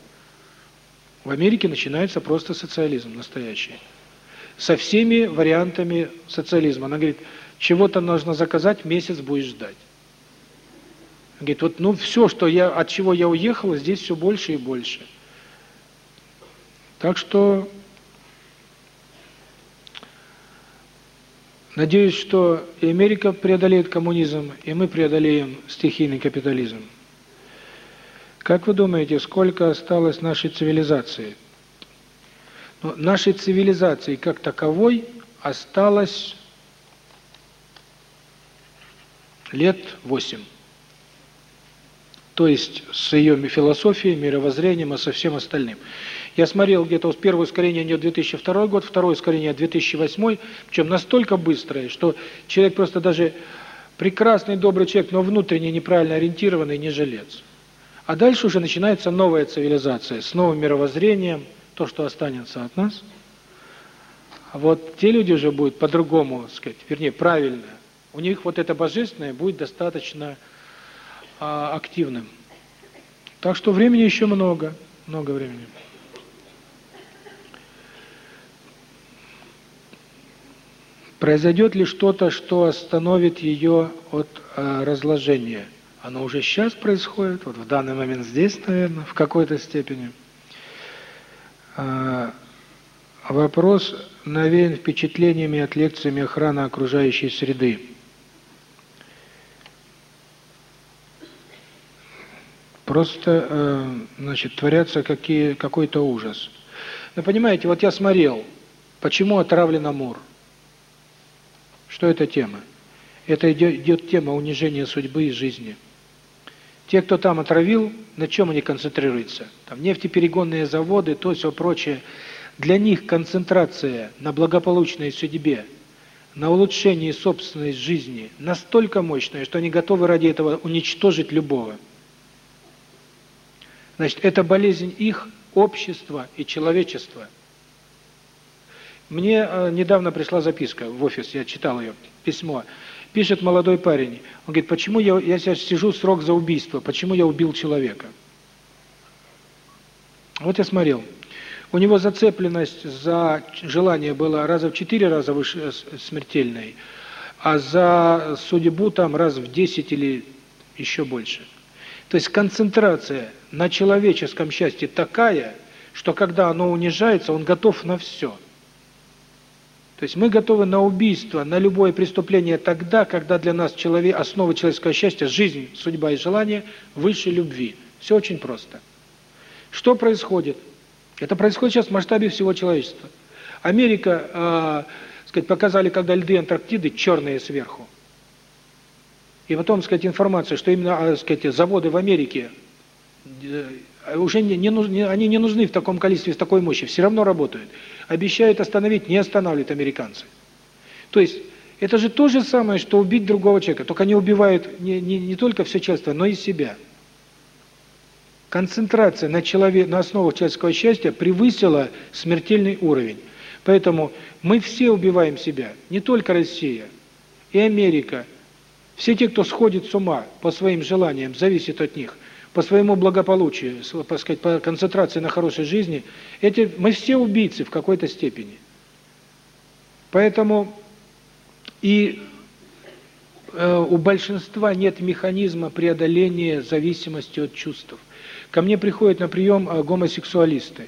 В Америке начинается просто социализм настоящий. Со всеми вариантами социализма. Она говорит, чего-то нужно заказать, месяц будешь ждать. Говорит, вот ну все, что я от чего я уехала, здесь все больше и больше. Так что надеюсь, что и Америка преодолеет коммунизм, и мы преодолеем стихийный капитализм. Как вы думаете, сколько осталось нашей цивилизации? Ну, нашей цивилизации как таковой осталось лет восемь. То есть с ее философией, мировоззрением и со всем остальным. Я смотрел где-то первое ускорение идет 2002 год, второе ускорение 2008, причем настолько быстрое, что человек просто даже прекрасный, добрый человек, но внутренне неправильно ориентированный, не жилец. А дальше уже начинается новая цивилизация с новым мировоззрением, то, что останется от нас. Вот те люди уже будут по-другому, сказать, вернее, правильно у них вот это божественное будет достаточно а, активным. Так что времени еще много, много времени. Произойдет ли что-то, что остановит ее от э, разложения? Оно уже сейчас происходит, вот в данный момент здесь, наверное, в какой-то степени. Э, вопрос навеян впечатлениями от лекциями охраны окружающей среды. Просто, э, значит, творятся какие какой-то ужас. Но понимаете, вот я смотрел, почему отравлен Амур. Что это тема? Это идет, идет тема унижения судьбы и жизни. Те, кто там отравил, на чем они концентрируются? Там нефтеперегонные заводы, то все прочее. Для них концентрация на благополучной судьбе, на улучшении собственной жизни настолько мощная, что они готовы ради этого уничтожить любого. Значит, это болезнь их общества и человечества. Мне э, недавно пришла записка в офис, я читал ее, письмо. Пишет молодой парень, он говорит, почему я, я сейчас сижу срок за убийство, почему я убил человека? Вот я смотрел. У него зацепленность за желание была раза в четыре раза выше смертельной, а за судьбу там раз в десять или еще больше. То есть концентрация на человеческом счастье такая, что когда оно унижается, он готов на все. То есть мы готовы на убийство, на любое преступление тогда, когда для нас человек, основа человеческого счастья – жизнь, судьба и желание выше любви. Все очень просто. Что происходит? Это происходит сейчас в масштабе всего человечества. Америка, э, сказать, показали, когда льды Антарктиды черные сверху. И потом, сказать, информация, что именно, э, сказать, заводы в Америке э, уже не, не они не нужны в таком количестве, с такой мощи, все равно работают. Обещают остановить, не останавливают американцы. То есть, это же то же самое, что убить другого человека, только они убивают не, не, не только все человечество, но и себя. Концентрация на, человек, на основах человеческого счастья превысила смертельный уровень. Поэтому мы все убиваем себя, не только Россия, и Америка. Все те, кто сходит с ума по своим желаниям, зависит от них – по своему благополучию, по, сказать, по концентрации на хорошей жизни, эти мы все убийцы в какой-то степени. Поэтому и э, у большинства нет механизма преодоления зависимости от чувств. Ко мне приходят на прием э, гомосексуалисты.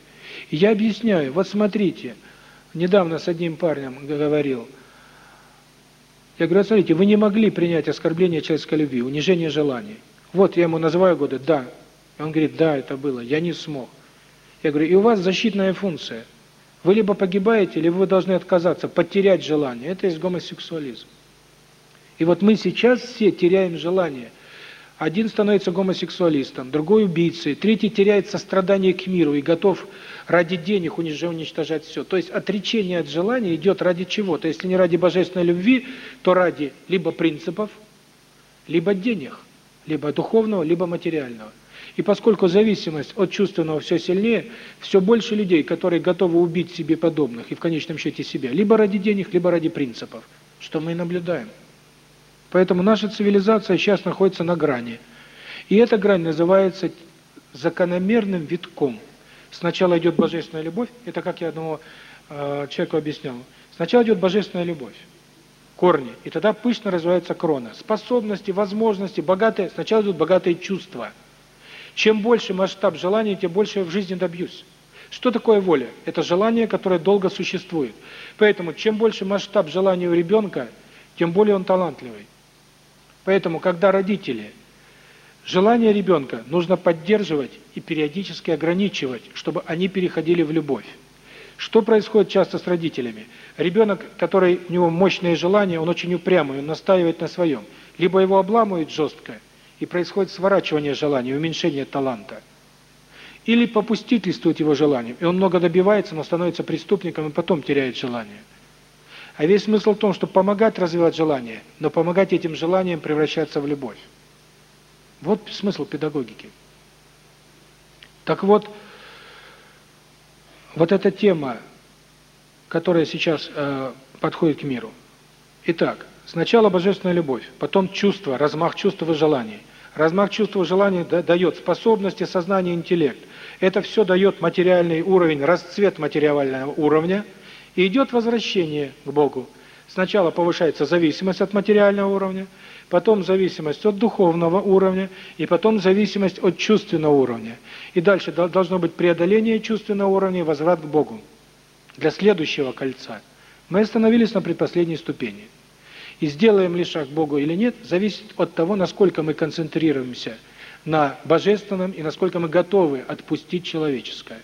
И я объясняю, вот смотрите, недавно с одним парнем говорил, я говорю, смотрите, вы не могли принять оскорбление человеческой любви, унижение желаний. Вот я ему называю годы, да. Он говорит, да, это было, я не смог. Я говорю, и у вас защитная функция. Вы либо погибаете, либо вы должны отказаться, потерять желание. Это есть гомосексуализм. И вот мы сейчас все теряем желание. Один становится гомосексуалистом, другой убийцей, третий теряет сострадание к миру и готов ради денег уничтожать все. То есть отречение от желания идет ради чего-то. Если не ради божественной любви, то ради либо принципов, либо денег либо духовного, либо материального. И поскольку зависимость от чувственного все сильнее, все больше людей, которые готовы убить себе подобных, и в конечном счете себя, либо ради денег, либо ради принципов, что мы и наблюдаем. Поэтому наша цивилизация сейчас находится на грани. И эта грань называется закономерным витком. Сначала идет божественная любовь, это как я одному э, человеку объяснял. Сначала идет божественная любовь корни, и тогда пышно развивается крона. Способности, возможности, богатые, сначала идут богатые чувства. Чем больше масштаб желания, тем больше я в жизни добьюсь. Что такое воля? Это желание, которое долго существует. Поэтому чем больше масштаб желания у ребенка, тем более он талантливый. Поэтому, когда родители желание ребенка нужно поддерживать и периодически ограничивать, чтобы они переходили в любовь. Что происходит часто с родителями? Ребенок, который у него мощные желания, он очень упрямый, он настаивает на своем. Либо его обламывают жестко, и происходит сворачивание желания, уменьшение таланта. Или попустительствует его желанием, и он много добивается, но становится преступником и потом теряет желание. А весь смысл в том, чтобы помогать развивать желание, но помогать этим желаниям превращаться в любовь. Вот смысл педагогики. Так вот, вот эта тема, которая сейчас э, подходит к миру. Итак, сначала божественная любовь, потом чувство, размах чувств и желаний. Размах чувств и желаний дает способности, сознание, интеллект. Это все дает материальный уровень, расцвет материального уровня, и идет возвращение к Богу. Сначала повышается зависимость от материального уровня, потом зависимость от духовного уровня, и потом зависимость от чувственного уровня. И дальше должно быть преодоление чувственного уровня и возврат к Богу. Для следующего кольца. Мы остановились на предпоследней ступени. И сделаем ли шаг к Богу или нет, зависит от того, насколько мы концентрируемся на божественном и насколько мы готовы отпустить человеческое.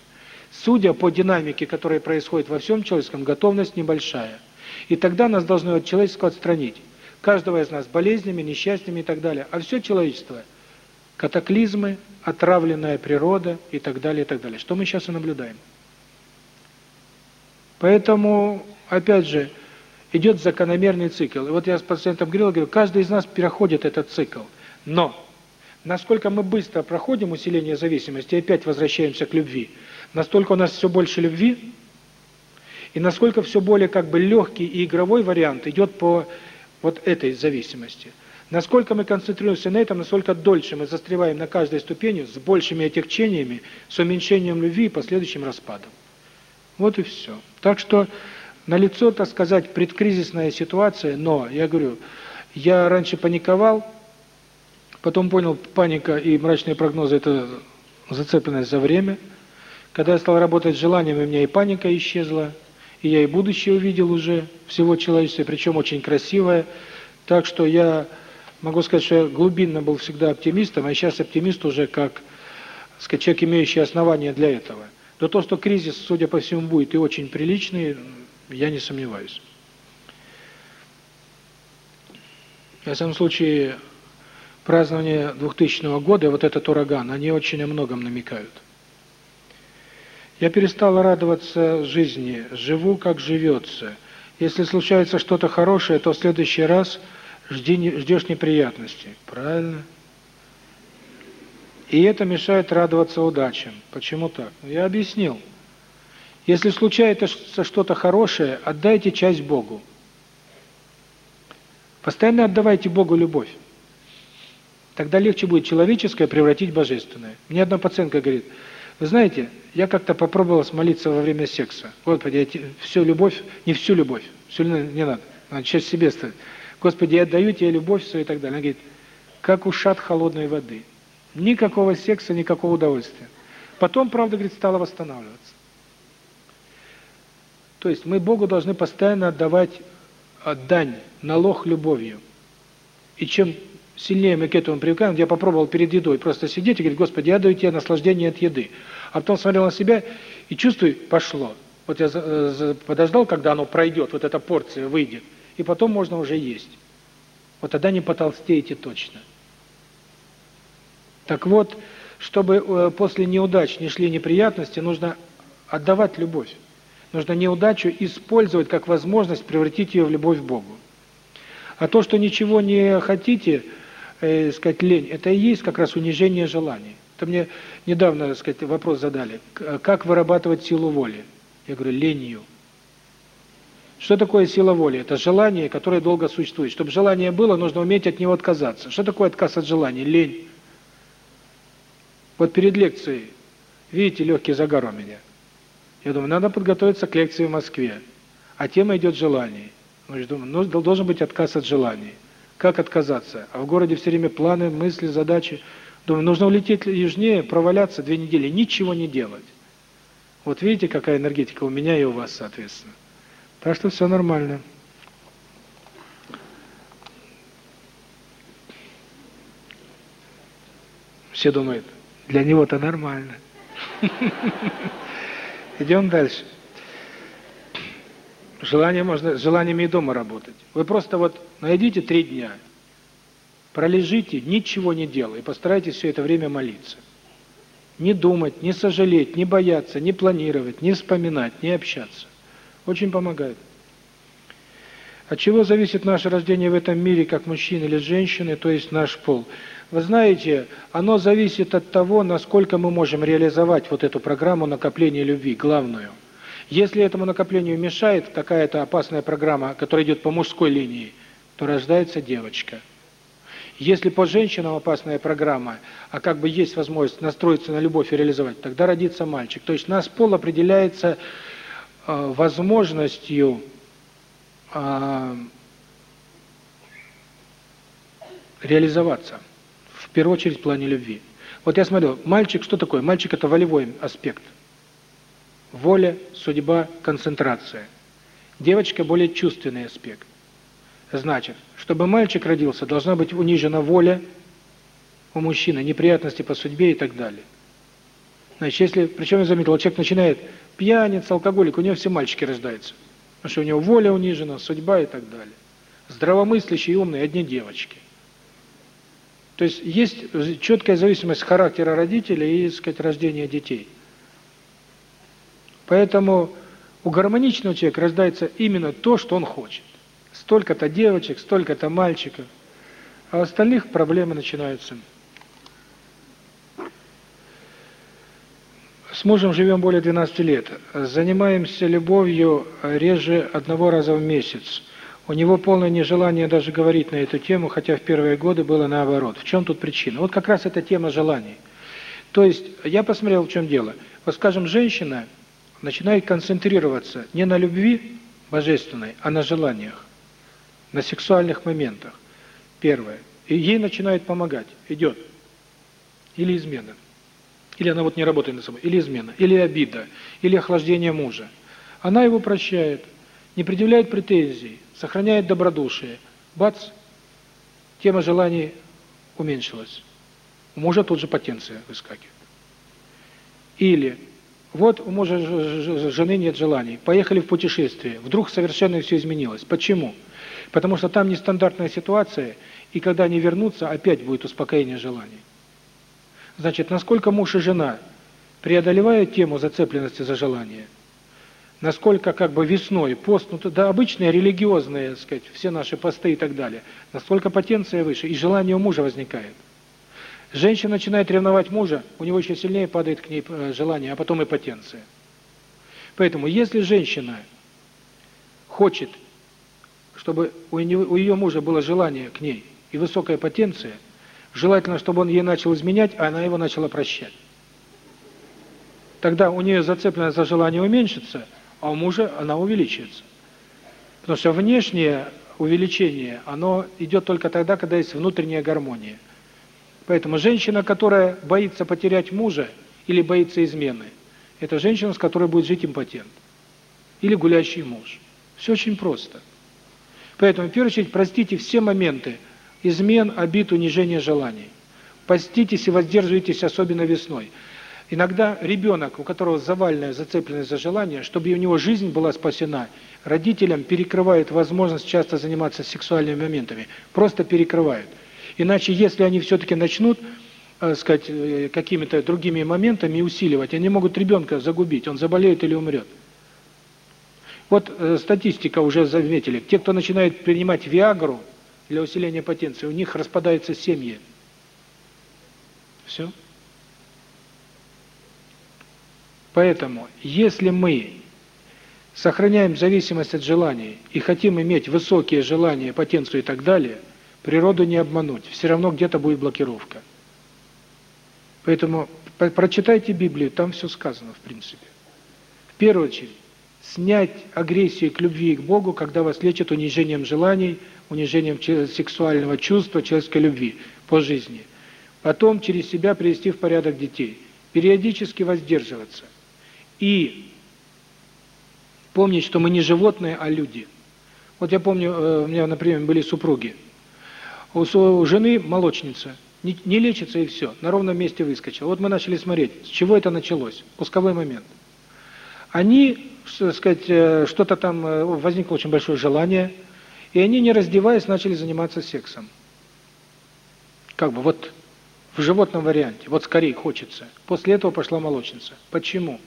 Судя по динамике, которая происходит во всем человеческом, готовность небольшая. И тогда нас должно от человеческого отстранить каждого из нас болезнями, несчастьями и так далее. А все человечество – катаклизмы, отравленная природа и так далее, и так далее. Что мы сейчас и наблюдаем. Поэтому, опять же, идет закономерный цикл. И вот я с пациентом говорил, говорю, каждый из нас переходит этот цикл. Но насколько мы быстро проходим усиление зависимости и опять возвращаемся к любви, настолько у нас все больше любви, и насколько все более как бы легкий и игровой вариант идет по вот этой зависимости. Насколько мы концентрируемся на этом, настолько дольше мы застреваем на каждой ступени с большими отягчениями, с уменьшением любви и последующим распадом. Вот и все. Так что налицо, так сказать, предкризисная ситуация, но, я говорю, я раньше паниковал, потом понял, паника и мрачные прогнозы – это зацепленность за время. Когда я стал работать с желанием, у меня и паника исчезла, и я и будущее увидел уже всего человечества, причем очень красивое. Так что я могу сказать, что я глубинно был всегда оптимистом, а сейчас оптимист уже как сказать, человек, имеющий основания для этого. Но то, что кризис, судя по всему, будет и очень приличный, я не сомневаюсь. В самом случае, празднование 2000 года, вот этот ураган, они очень о многом намекают. Я перестал радоваться жизни, живу, как живется. Если случается что-то хорошее, то в следующий раз жди, ждешь неприятностей. Правильно? И это мешает радоваться удачам. Почему так? Ну, я объяснил. Если случается что-то хорошее, отдайте часть Богу. Постоянно отдавайте Богу любовь. Тогда легче будет человеческое превратить в божественное. Мне одна пациентка говорит, вы знаете, я как-то попробовала молиться во время секса. Господи, я всю любовь, не всю любовь, всю не надо, надо часть себе ставить. Господи, я отдаю тебе любовь свою и так далее. Она говорит, как ушат холодной воды. Никакого секса, никакого удовольствия. Потом, правда, говорит, стала восстанавливаться. То есть мы Богу должны постоянно отдавать дань, налог любовью. И чем сильнее мы к этому привыкаем, я попробовал перед едой просто сидеть и говорить, Господи, я даю тебе наслаждение от еды. А потом смотрел на себя и чувствую, пошло. Вот я э, подождал, когда оно пройдет, вот эта порция выйдет, и потом можно уже есть. Вот тогда не потолстеете точно. Так вот, чтобы э, после неудач не шли неприятности, нужно отдавать любовь. Нужно неудачу использовать как возможность превратить ее в любовь к Богу. А то, что ничего не хотите, э, сказать, лень, это и есть как раз унижение желаний. Это мне недавно, так сказать, вопрос задали. Как вырабатывать силу воли? Я говорю, ленью. Что такое сила воли? Это желание, которое долго существует. Чтобы желание было, нужно уметь от него отказаться. Что такое отказ от желания? Лень. Вот перед лекцией, видите, легкий загар у меня. Я думаю, надо подготовиться к лекции в Москве. А тема идет желание. Я думаю, ну, должен быть отказ от желаний. Как отказаться? А в городе все время планы, мысли, задачи. Думаю, нужно улететь южнее, проваляться две недели, ничего не делать. Вот видите, какая энергетика у меня и у вас, соответственно. Так что все нормально. Все думают, для него-то нормально. Идем дальше. Желание можно, желаниями и дома работать. Вы просто вот найдите три дня, пролежите, ничего не делая, и постарайтесь все это время молиться. Не думать, не сожалеть, не бояться, не планировать, не вспоминать, не общаться. Очень помогает. От чего зависит наше рождение в этом мире, как мужчины или женщины, то есть наш пол? Вы знаете, оно зависит от того, насколько мы можем реализовать вот эту программу накопления любви, главную. Если этому накоплению мешает какая-то опасная программа, которая идет по мужской линии, то рождается девочка. Если по женщинам опасная программа, а как бы есть возможность настроиться на любовь и реализовать, тогда родится мальчик. То есть наш пол определяется э, возможностью э, реализоваться, в первую очередь в плане любви. Вот я смотрю, мальчик что такое? Мальчик – это волевой аспект. Воля, судьба, концентрация. Девочка – более чувственный аспект. Значит, чтобы мальчик родился, должна быть унижена воля у мужчины, неприятности по судьбе и так далее. Значит, если, причем я заметил, человек начинает пьяница, алкоголик, у него все мальчики рождаются. Потому что у него воля унижена, судьба и так далее. Здравомыслящие и умные одни девочки. То есть есть четкая зависимость характера родителей и, так сказать, рождения детей. Поэтому у гармоничного человека рождается именно то, что он хочет. Столько-то девочек, столько-то мальчиков. А у остальных проблемы начинаются. С мужем живем более 12 лет. Занимаемся любовью реже одного раза в месяц. У него полное нежелание даже говорить на эту тему, хотя в первые годы было наоборот. В чем тут причина? Вот как раз эта тема желаний. То есть, я посмотрел, в чем дело. Вот, скажем, женщина начинает концентрироваться не на любви божественной, а на желаниях, на сексуальных моментах. Первое. И ей начинает помогать. Идет. Или измена. Или она вот не работает над собой. Или измена. Или обида. Или охлаждение мужа. Она его прощает, не предъявляет претензий, сохраняет добродушие. Бац, тема желаний уменьшилась. У мужа тут же потенция выскакивает. Или вот у мужа жены нет желаний, поехали в путешествие, вдруг совершенно все изменилось. Почему? Потому что там нестандартная ситуация, и когда они вернутся, опять будет успокоение желаний. Значит, насколько муж и жена преодолевают тему зацепленности за желание, насколько как бы весной, пост, ну, да, обычные религиозные, так сказать, все наши посты и так далее, насколько потенция выше, и желание у мужа возникает. Женщина начинает ревновать мужа, у него еще сильнее падает к ней э, желание, а потом и потенция. Поэтому, если женщина хочет, чтобы у, нее, у ее мужа было желание к ней и высокая потенция, желательно, чтобы он ей начал изменять, а она его начала прощать. Тогда у нее зацепленность за желание уменьшится, а у мужа она увеличивается. Потому что внешнее увеличение, оно идет только тогда, когда есть внутренняя гармония. Поэтому женщина, которая боится потерять мужа или боится измены, это женщина, с которой будет жить импотент. Или гулящий муж. Все очень просто. Поэтому, в первую очередь, простите все моменты измен, обид, унижения желаний. Поститесь и воздерживайтесь, особенно весной. Иногда ребенок, у которого завальная зацепленность за желание, чтобы у него жизнь была спасена, родителям перекрывают возможность часто заниматься сексуальными моментами. Просто перекрывают. Иначе, если они все-таки начнут, э, сказать, э, какими-то другими моментами усиливать, они могут ребенка загубить, он заболеет или умрет. Вот э, статистика уже заметили, те, кто начинает принимать Виагру для усиления потенции, у них распадаются семьи. Все. Поэтому, если мы сохраняем зависимость от желаний и хотим иметь высокие желания, потенцию и так далее – Природу не обмануть, все равно где-то будет блокировка. Поэтому прочитайте Библию, там все сказано, в принципе. В первую очередь, снять агрессию к любви и к Богу, когда вас лечат унижением желаний, унижением сексуального чувства, человеческой любви по жизни. Потом через себя привести в порядок детей. Периодически воздерживаться. И помнить, что мы не животные, а люди. Вот я помню, э, у меня, например, были супруги. У жены молочница, не, не лечится и все, на ровном месте выскочила. Вот мы начали смотреть, с чего это началось, пусковой момент. Они, сказать, э, что-то там, э, возникло очень большое желание, и они, не раздеваясь, начали заниматься сексом. Как бы вот в животном варианте, вот скорее хочется. После этого пошла молочница. Почему?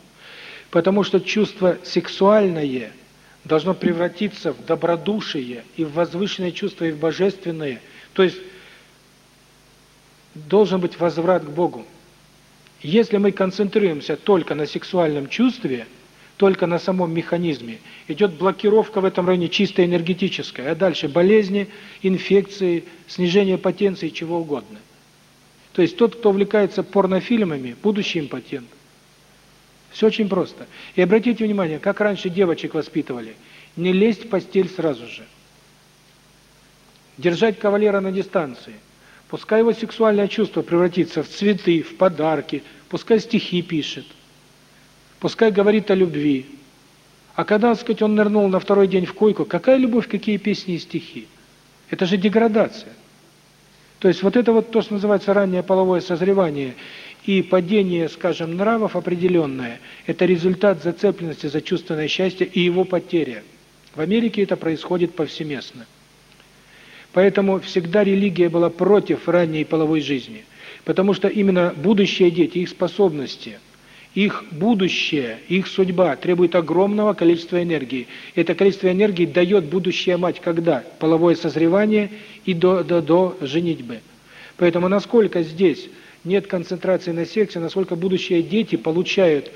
Потому что чувство сексуальное должно превратиться в добродушие и в возвышенное чувство, и в божественное – то есть должен быть возврат к Богу. Если мы концентрируемся только на сексуальном чувстве, только на самом механизме, идет блокировка в этом районе чисто энергетическая, а дальше болезни, инфекции, снижение потенции, чего угодно. То есть тот, кто увлекается порнофильмами, будущий импотент. Все очень просто. И обратите внимание, как раньше девочек воспитывали. Не лезть в постель сразу же держать кавалера на дистанции. Пускай его сексуальное чувство превратится в цветы, в подарки, пускай стихи пишет, пускай говорит о любви. А когда, так сказать, он нырнул на второй день в койку, какая любовь, какие песни и стихи? Это же деградация. То есть вот это вот то, что называется раннее половое созревание и падение, скажем, нравов определенное, это результат зацепленности за чувственное счастье и его потеря. В Америке это происходит повсеместно. Поэтому всегда религия была против ранней половой жизни. Потому что именно будущие дети, их способности, их будущее, их судьба требует огромного количества энергии. Это количество энергии дает будущая мать когда? Половое созревание и до, до, до женитьбы. Поэтому насколько здесь нет концентрации на сексе, насколько будущие дети получают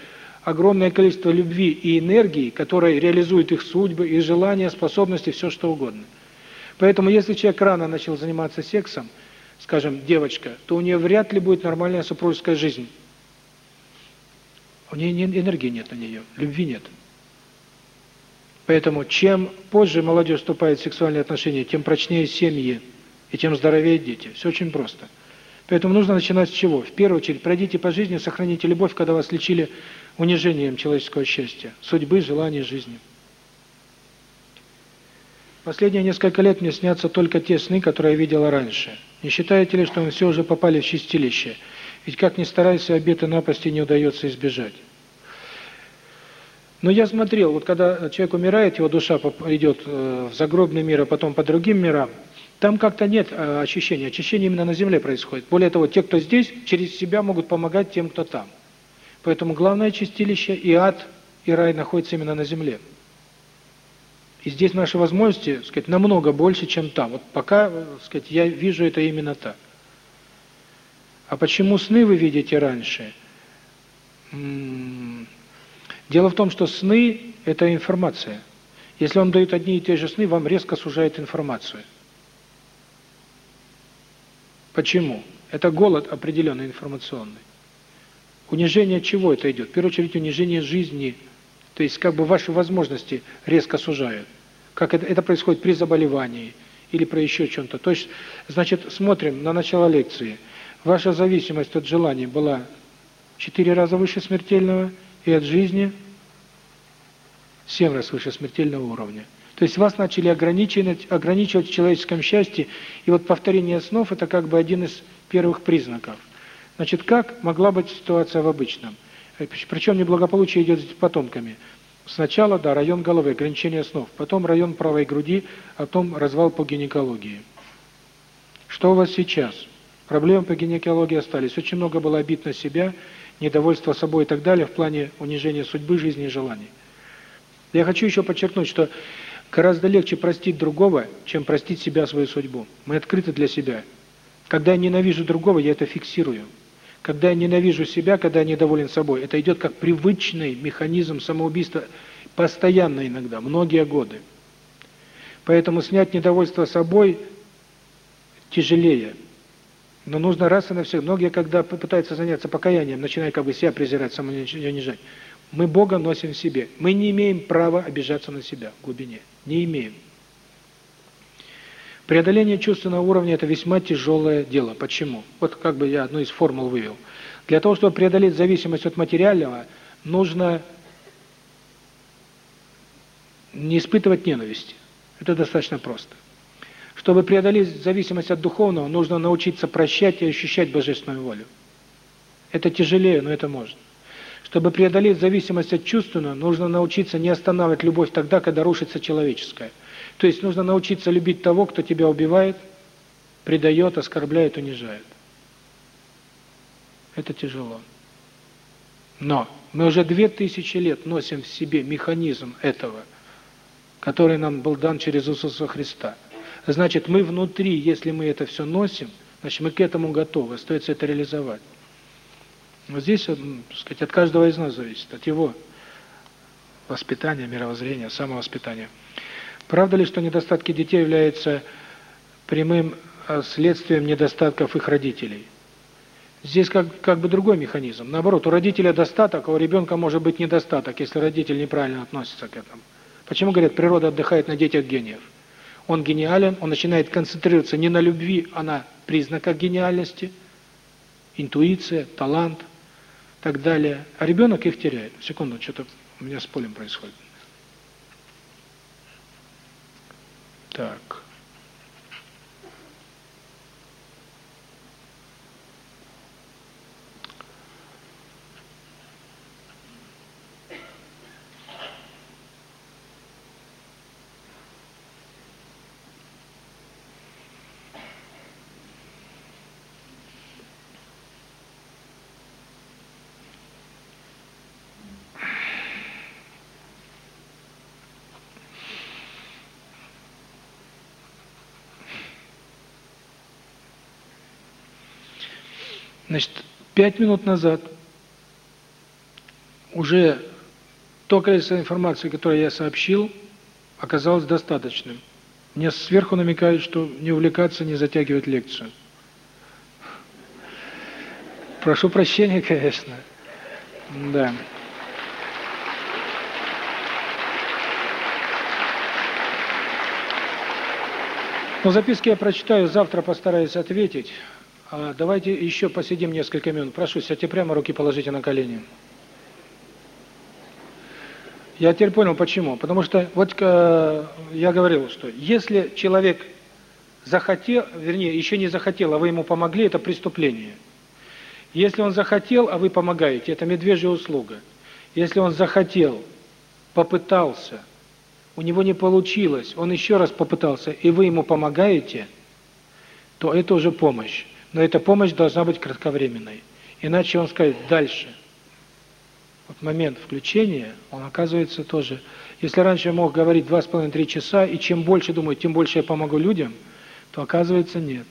огромное количество любви и энергии, которая реализует их судьбы, их желания, способности, все что угодно. Поэтому если человек рано начал заниматься сексом, скажем, девочка, то у нее вряд ли будет нормальная супружеская жизнь. У нее энергии нет на нее, любви нет. Поэтому чем позже молодежь вступает в сексуальные отношения, тем прочнее семьи и тем здоровее дети. Все очень просто. Поэтому нужно начинать с чего? В первую очередь, пройдите по жизни, сохраните любовь, когда вас лечили унижением человеческого счастья, судьбы, желаний жизни. Последние несколько лет мне снятся только те сны, которые я видела раньше. Не считаете ли, что мы все уже попали в чистилище? Ведь как ни старайся, обеты напасти не удается избежать. Но я смотрел, вот когда человек умирает, его душа идет э, в загробный мир, а потом по другим мирам, там как-то нет э, очищения. Очищение именно на земле происходит. Более того, те, кто здесь, через себя могут помогать тем, кто там. Поэтому главное чистилище и ад, и рай находятся именно на земле. И здесь наши возможности, так сказать, намного больше, чем там. Вот пока, так сказать, я вижу это именно так. А почему сны вы видите раньше? Дело в том, что сны – это информация. Если вам дают одни и те же сны, вам резко сужает информацию. Почему? Это голод определенный информационный. Унижение чего это идет? В первую очередь унижение жизни. То есть как бы ваши возможности резко сужают. Как это, это происходит при заболевании или при еще чем-то. То есть, значит, смотрим на начало лекции. Ваша зависимость от желаний была четыре раза выше смертельного – и от жизни семь раз выше смертельного уровня. То есть вас начали ограничивать, ограничивать в человеческом счастье, и вот повторение снов – это как бы один из первых признаков. Значит, как могла быть ситуация в обычном? Причем неблагополучие идет с потомками. Сначала, да, район головы, ограничение снов, потом район правой груди, а потом развал по гинекологии. Что у вас сейчас? Проблемы по гинекологии остались. Очень много было обид на себя – недовольство собой и так далее в плане унижения судьбы, жизни и желаний. Я хочу еще подчеркнуть, что гораздо легче простить другого, чем простить себя, свою судьбу. Мы открыты для себя. Когда я ненавижу другого, я это фиксирую. Когда я ненавижу себя, когда я недоволен собой, это идет как привычный механизм самоубийства, постоянно иногда, многие годы. Поэтому снять недовольство собой тяжелее. Но нужно раз и навсегда. Многие, когда пытаются заняться покаянием, начинают как бы себя презирать, самоунижать. Мы Бога носим в себе. Мы не имеем права обижаться на себя в глубине. Не имеем. Преодоление чувственного уровня – это весьма тяжелое дело. Почему? Вот как бы я одну из формул вывел. Для того, чтобы преодолеть зависимость от материального, нужно не испытывать ненависти. Это достаточно просто. Чтобы преодолеть зависимость от духовного, нужно научиться прощать и ощущать божественную волю. Это тяжелее, но это можно. Чтобы преодолеть зависимость от чувственного, нужно научиться не останавливать любовь тогда, когда рушится человеческое. То есть нужно научиться любить того, кто тебя убивает, предает, оскорбляет, унижает. Это тяжело. Но мы уже две тысячи лет носим в себе механизм этого, который нам был дан через Иисуса Христа – Значит, мы внутри, если мы это все носим, значит, мы к этому готовы, остается это реализовать. Вот здесь, так сказать, от каждого из нас зависит, от его воспитания, мировоззрения, самовоспитания. Правда ли, что недостатки детей являются прямым а, следствием недостатков их родителей? Здесь как, как бы другой механизм. Наоборот, у родителя достаток, а у ребенка может быть недостаток, если родитель неправильно относится к этому. Почему, говорят, природа отдыхает на детях гениев? он гениален, он начинает концентрироваться не на любви, а на признаках гениальности, интуиция, талант, так далее. А ребенок их теряет. Секунду, что-то у меня с полем происходит. Так. Значит, пять минут назад уже то количество информации, которое я сообщил, оказалось достаточным. Мне сверху намекают, что не увлекаться, не затягивать лекцию. Прошу прощения, конечно. Да. Но записки я прочитаю, завтра постараюсь ответить. А, давайте еще посидим несколько минут. Прошу, сядьте прямо, руки положите на колени. Я теперь понял, почему. Потому что, вот э, я говорил, что если человек захотел, вернее, еще не захотел, а вы ему помогли, это преступление. Если он захотел, а вы помогаете, это медвежья услуга. Если он захотел, попытался, у него не получилось, он еще раз попытался, и вы ему помогаете, то это уже помощь. Но эта помощь должна быть кратковременной. Иначе он скажет дальше. Вот момент включения, он оказывается тоже... Если раньше я мог говорить два с половиной-три часа, и чем больше думаю, тем больше я помогу людям, то оказывается нет.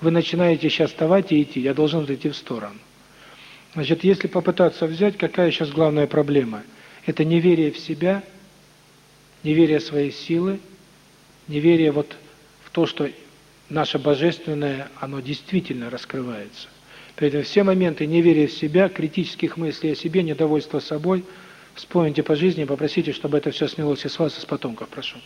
Вы начинаете сейчас вставать и идти, я должен зайти в сторону. Значит, если попытаться взять, какая сейчас главная проблема? Это неверие в себя, неверие в свои силы, неверие вот в то, что наше божественное, оно действительно раскрывается. Поэтому все моменты неверия в себя, критических мыслей о себе, недовольства собой, вспомните по жизни попросите, чтобы это все снялось и с вас, и с потомков. Прошу.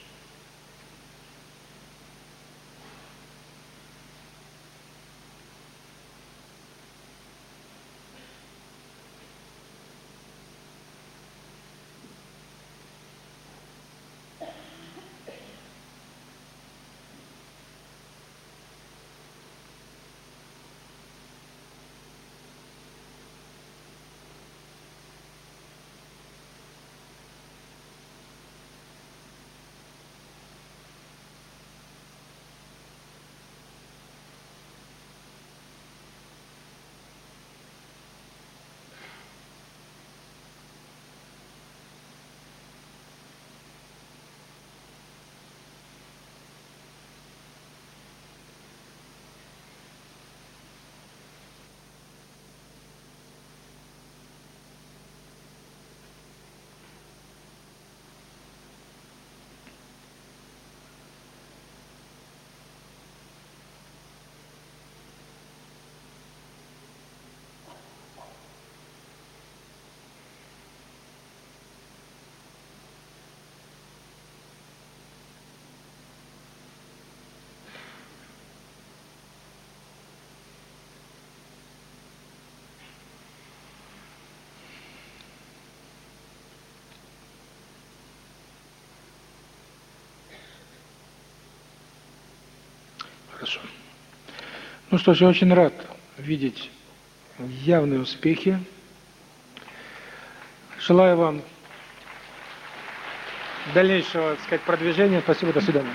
Хорошо. Ну что ж, я очень рад видеть явные успехи. Желаю вам дальнейшего, так сказать, продвижения. Спасибо, до свидания.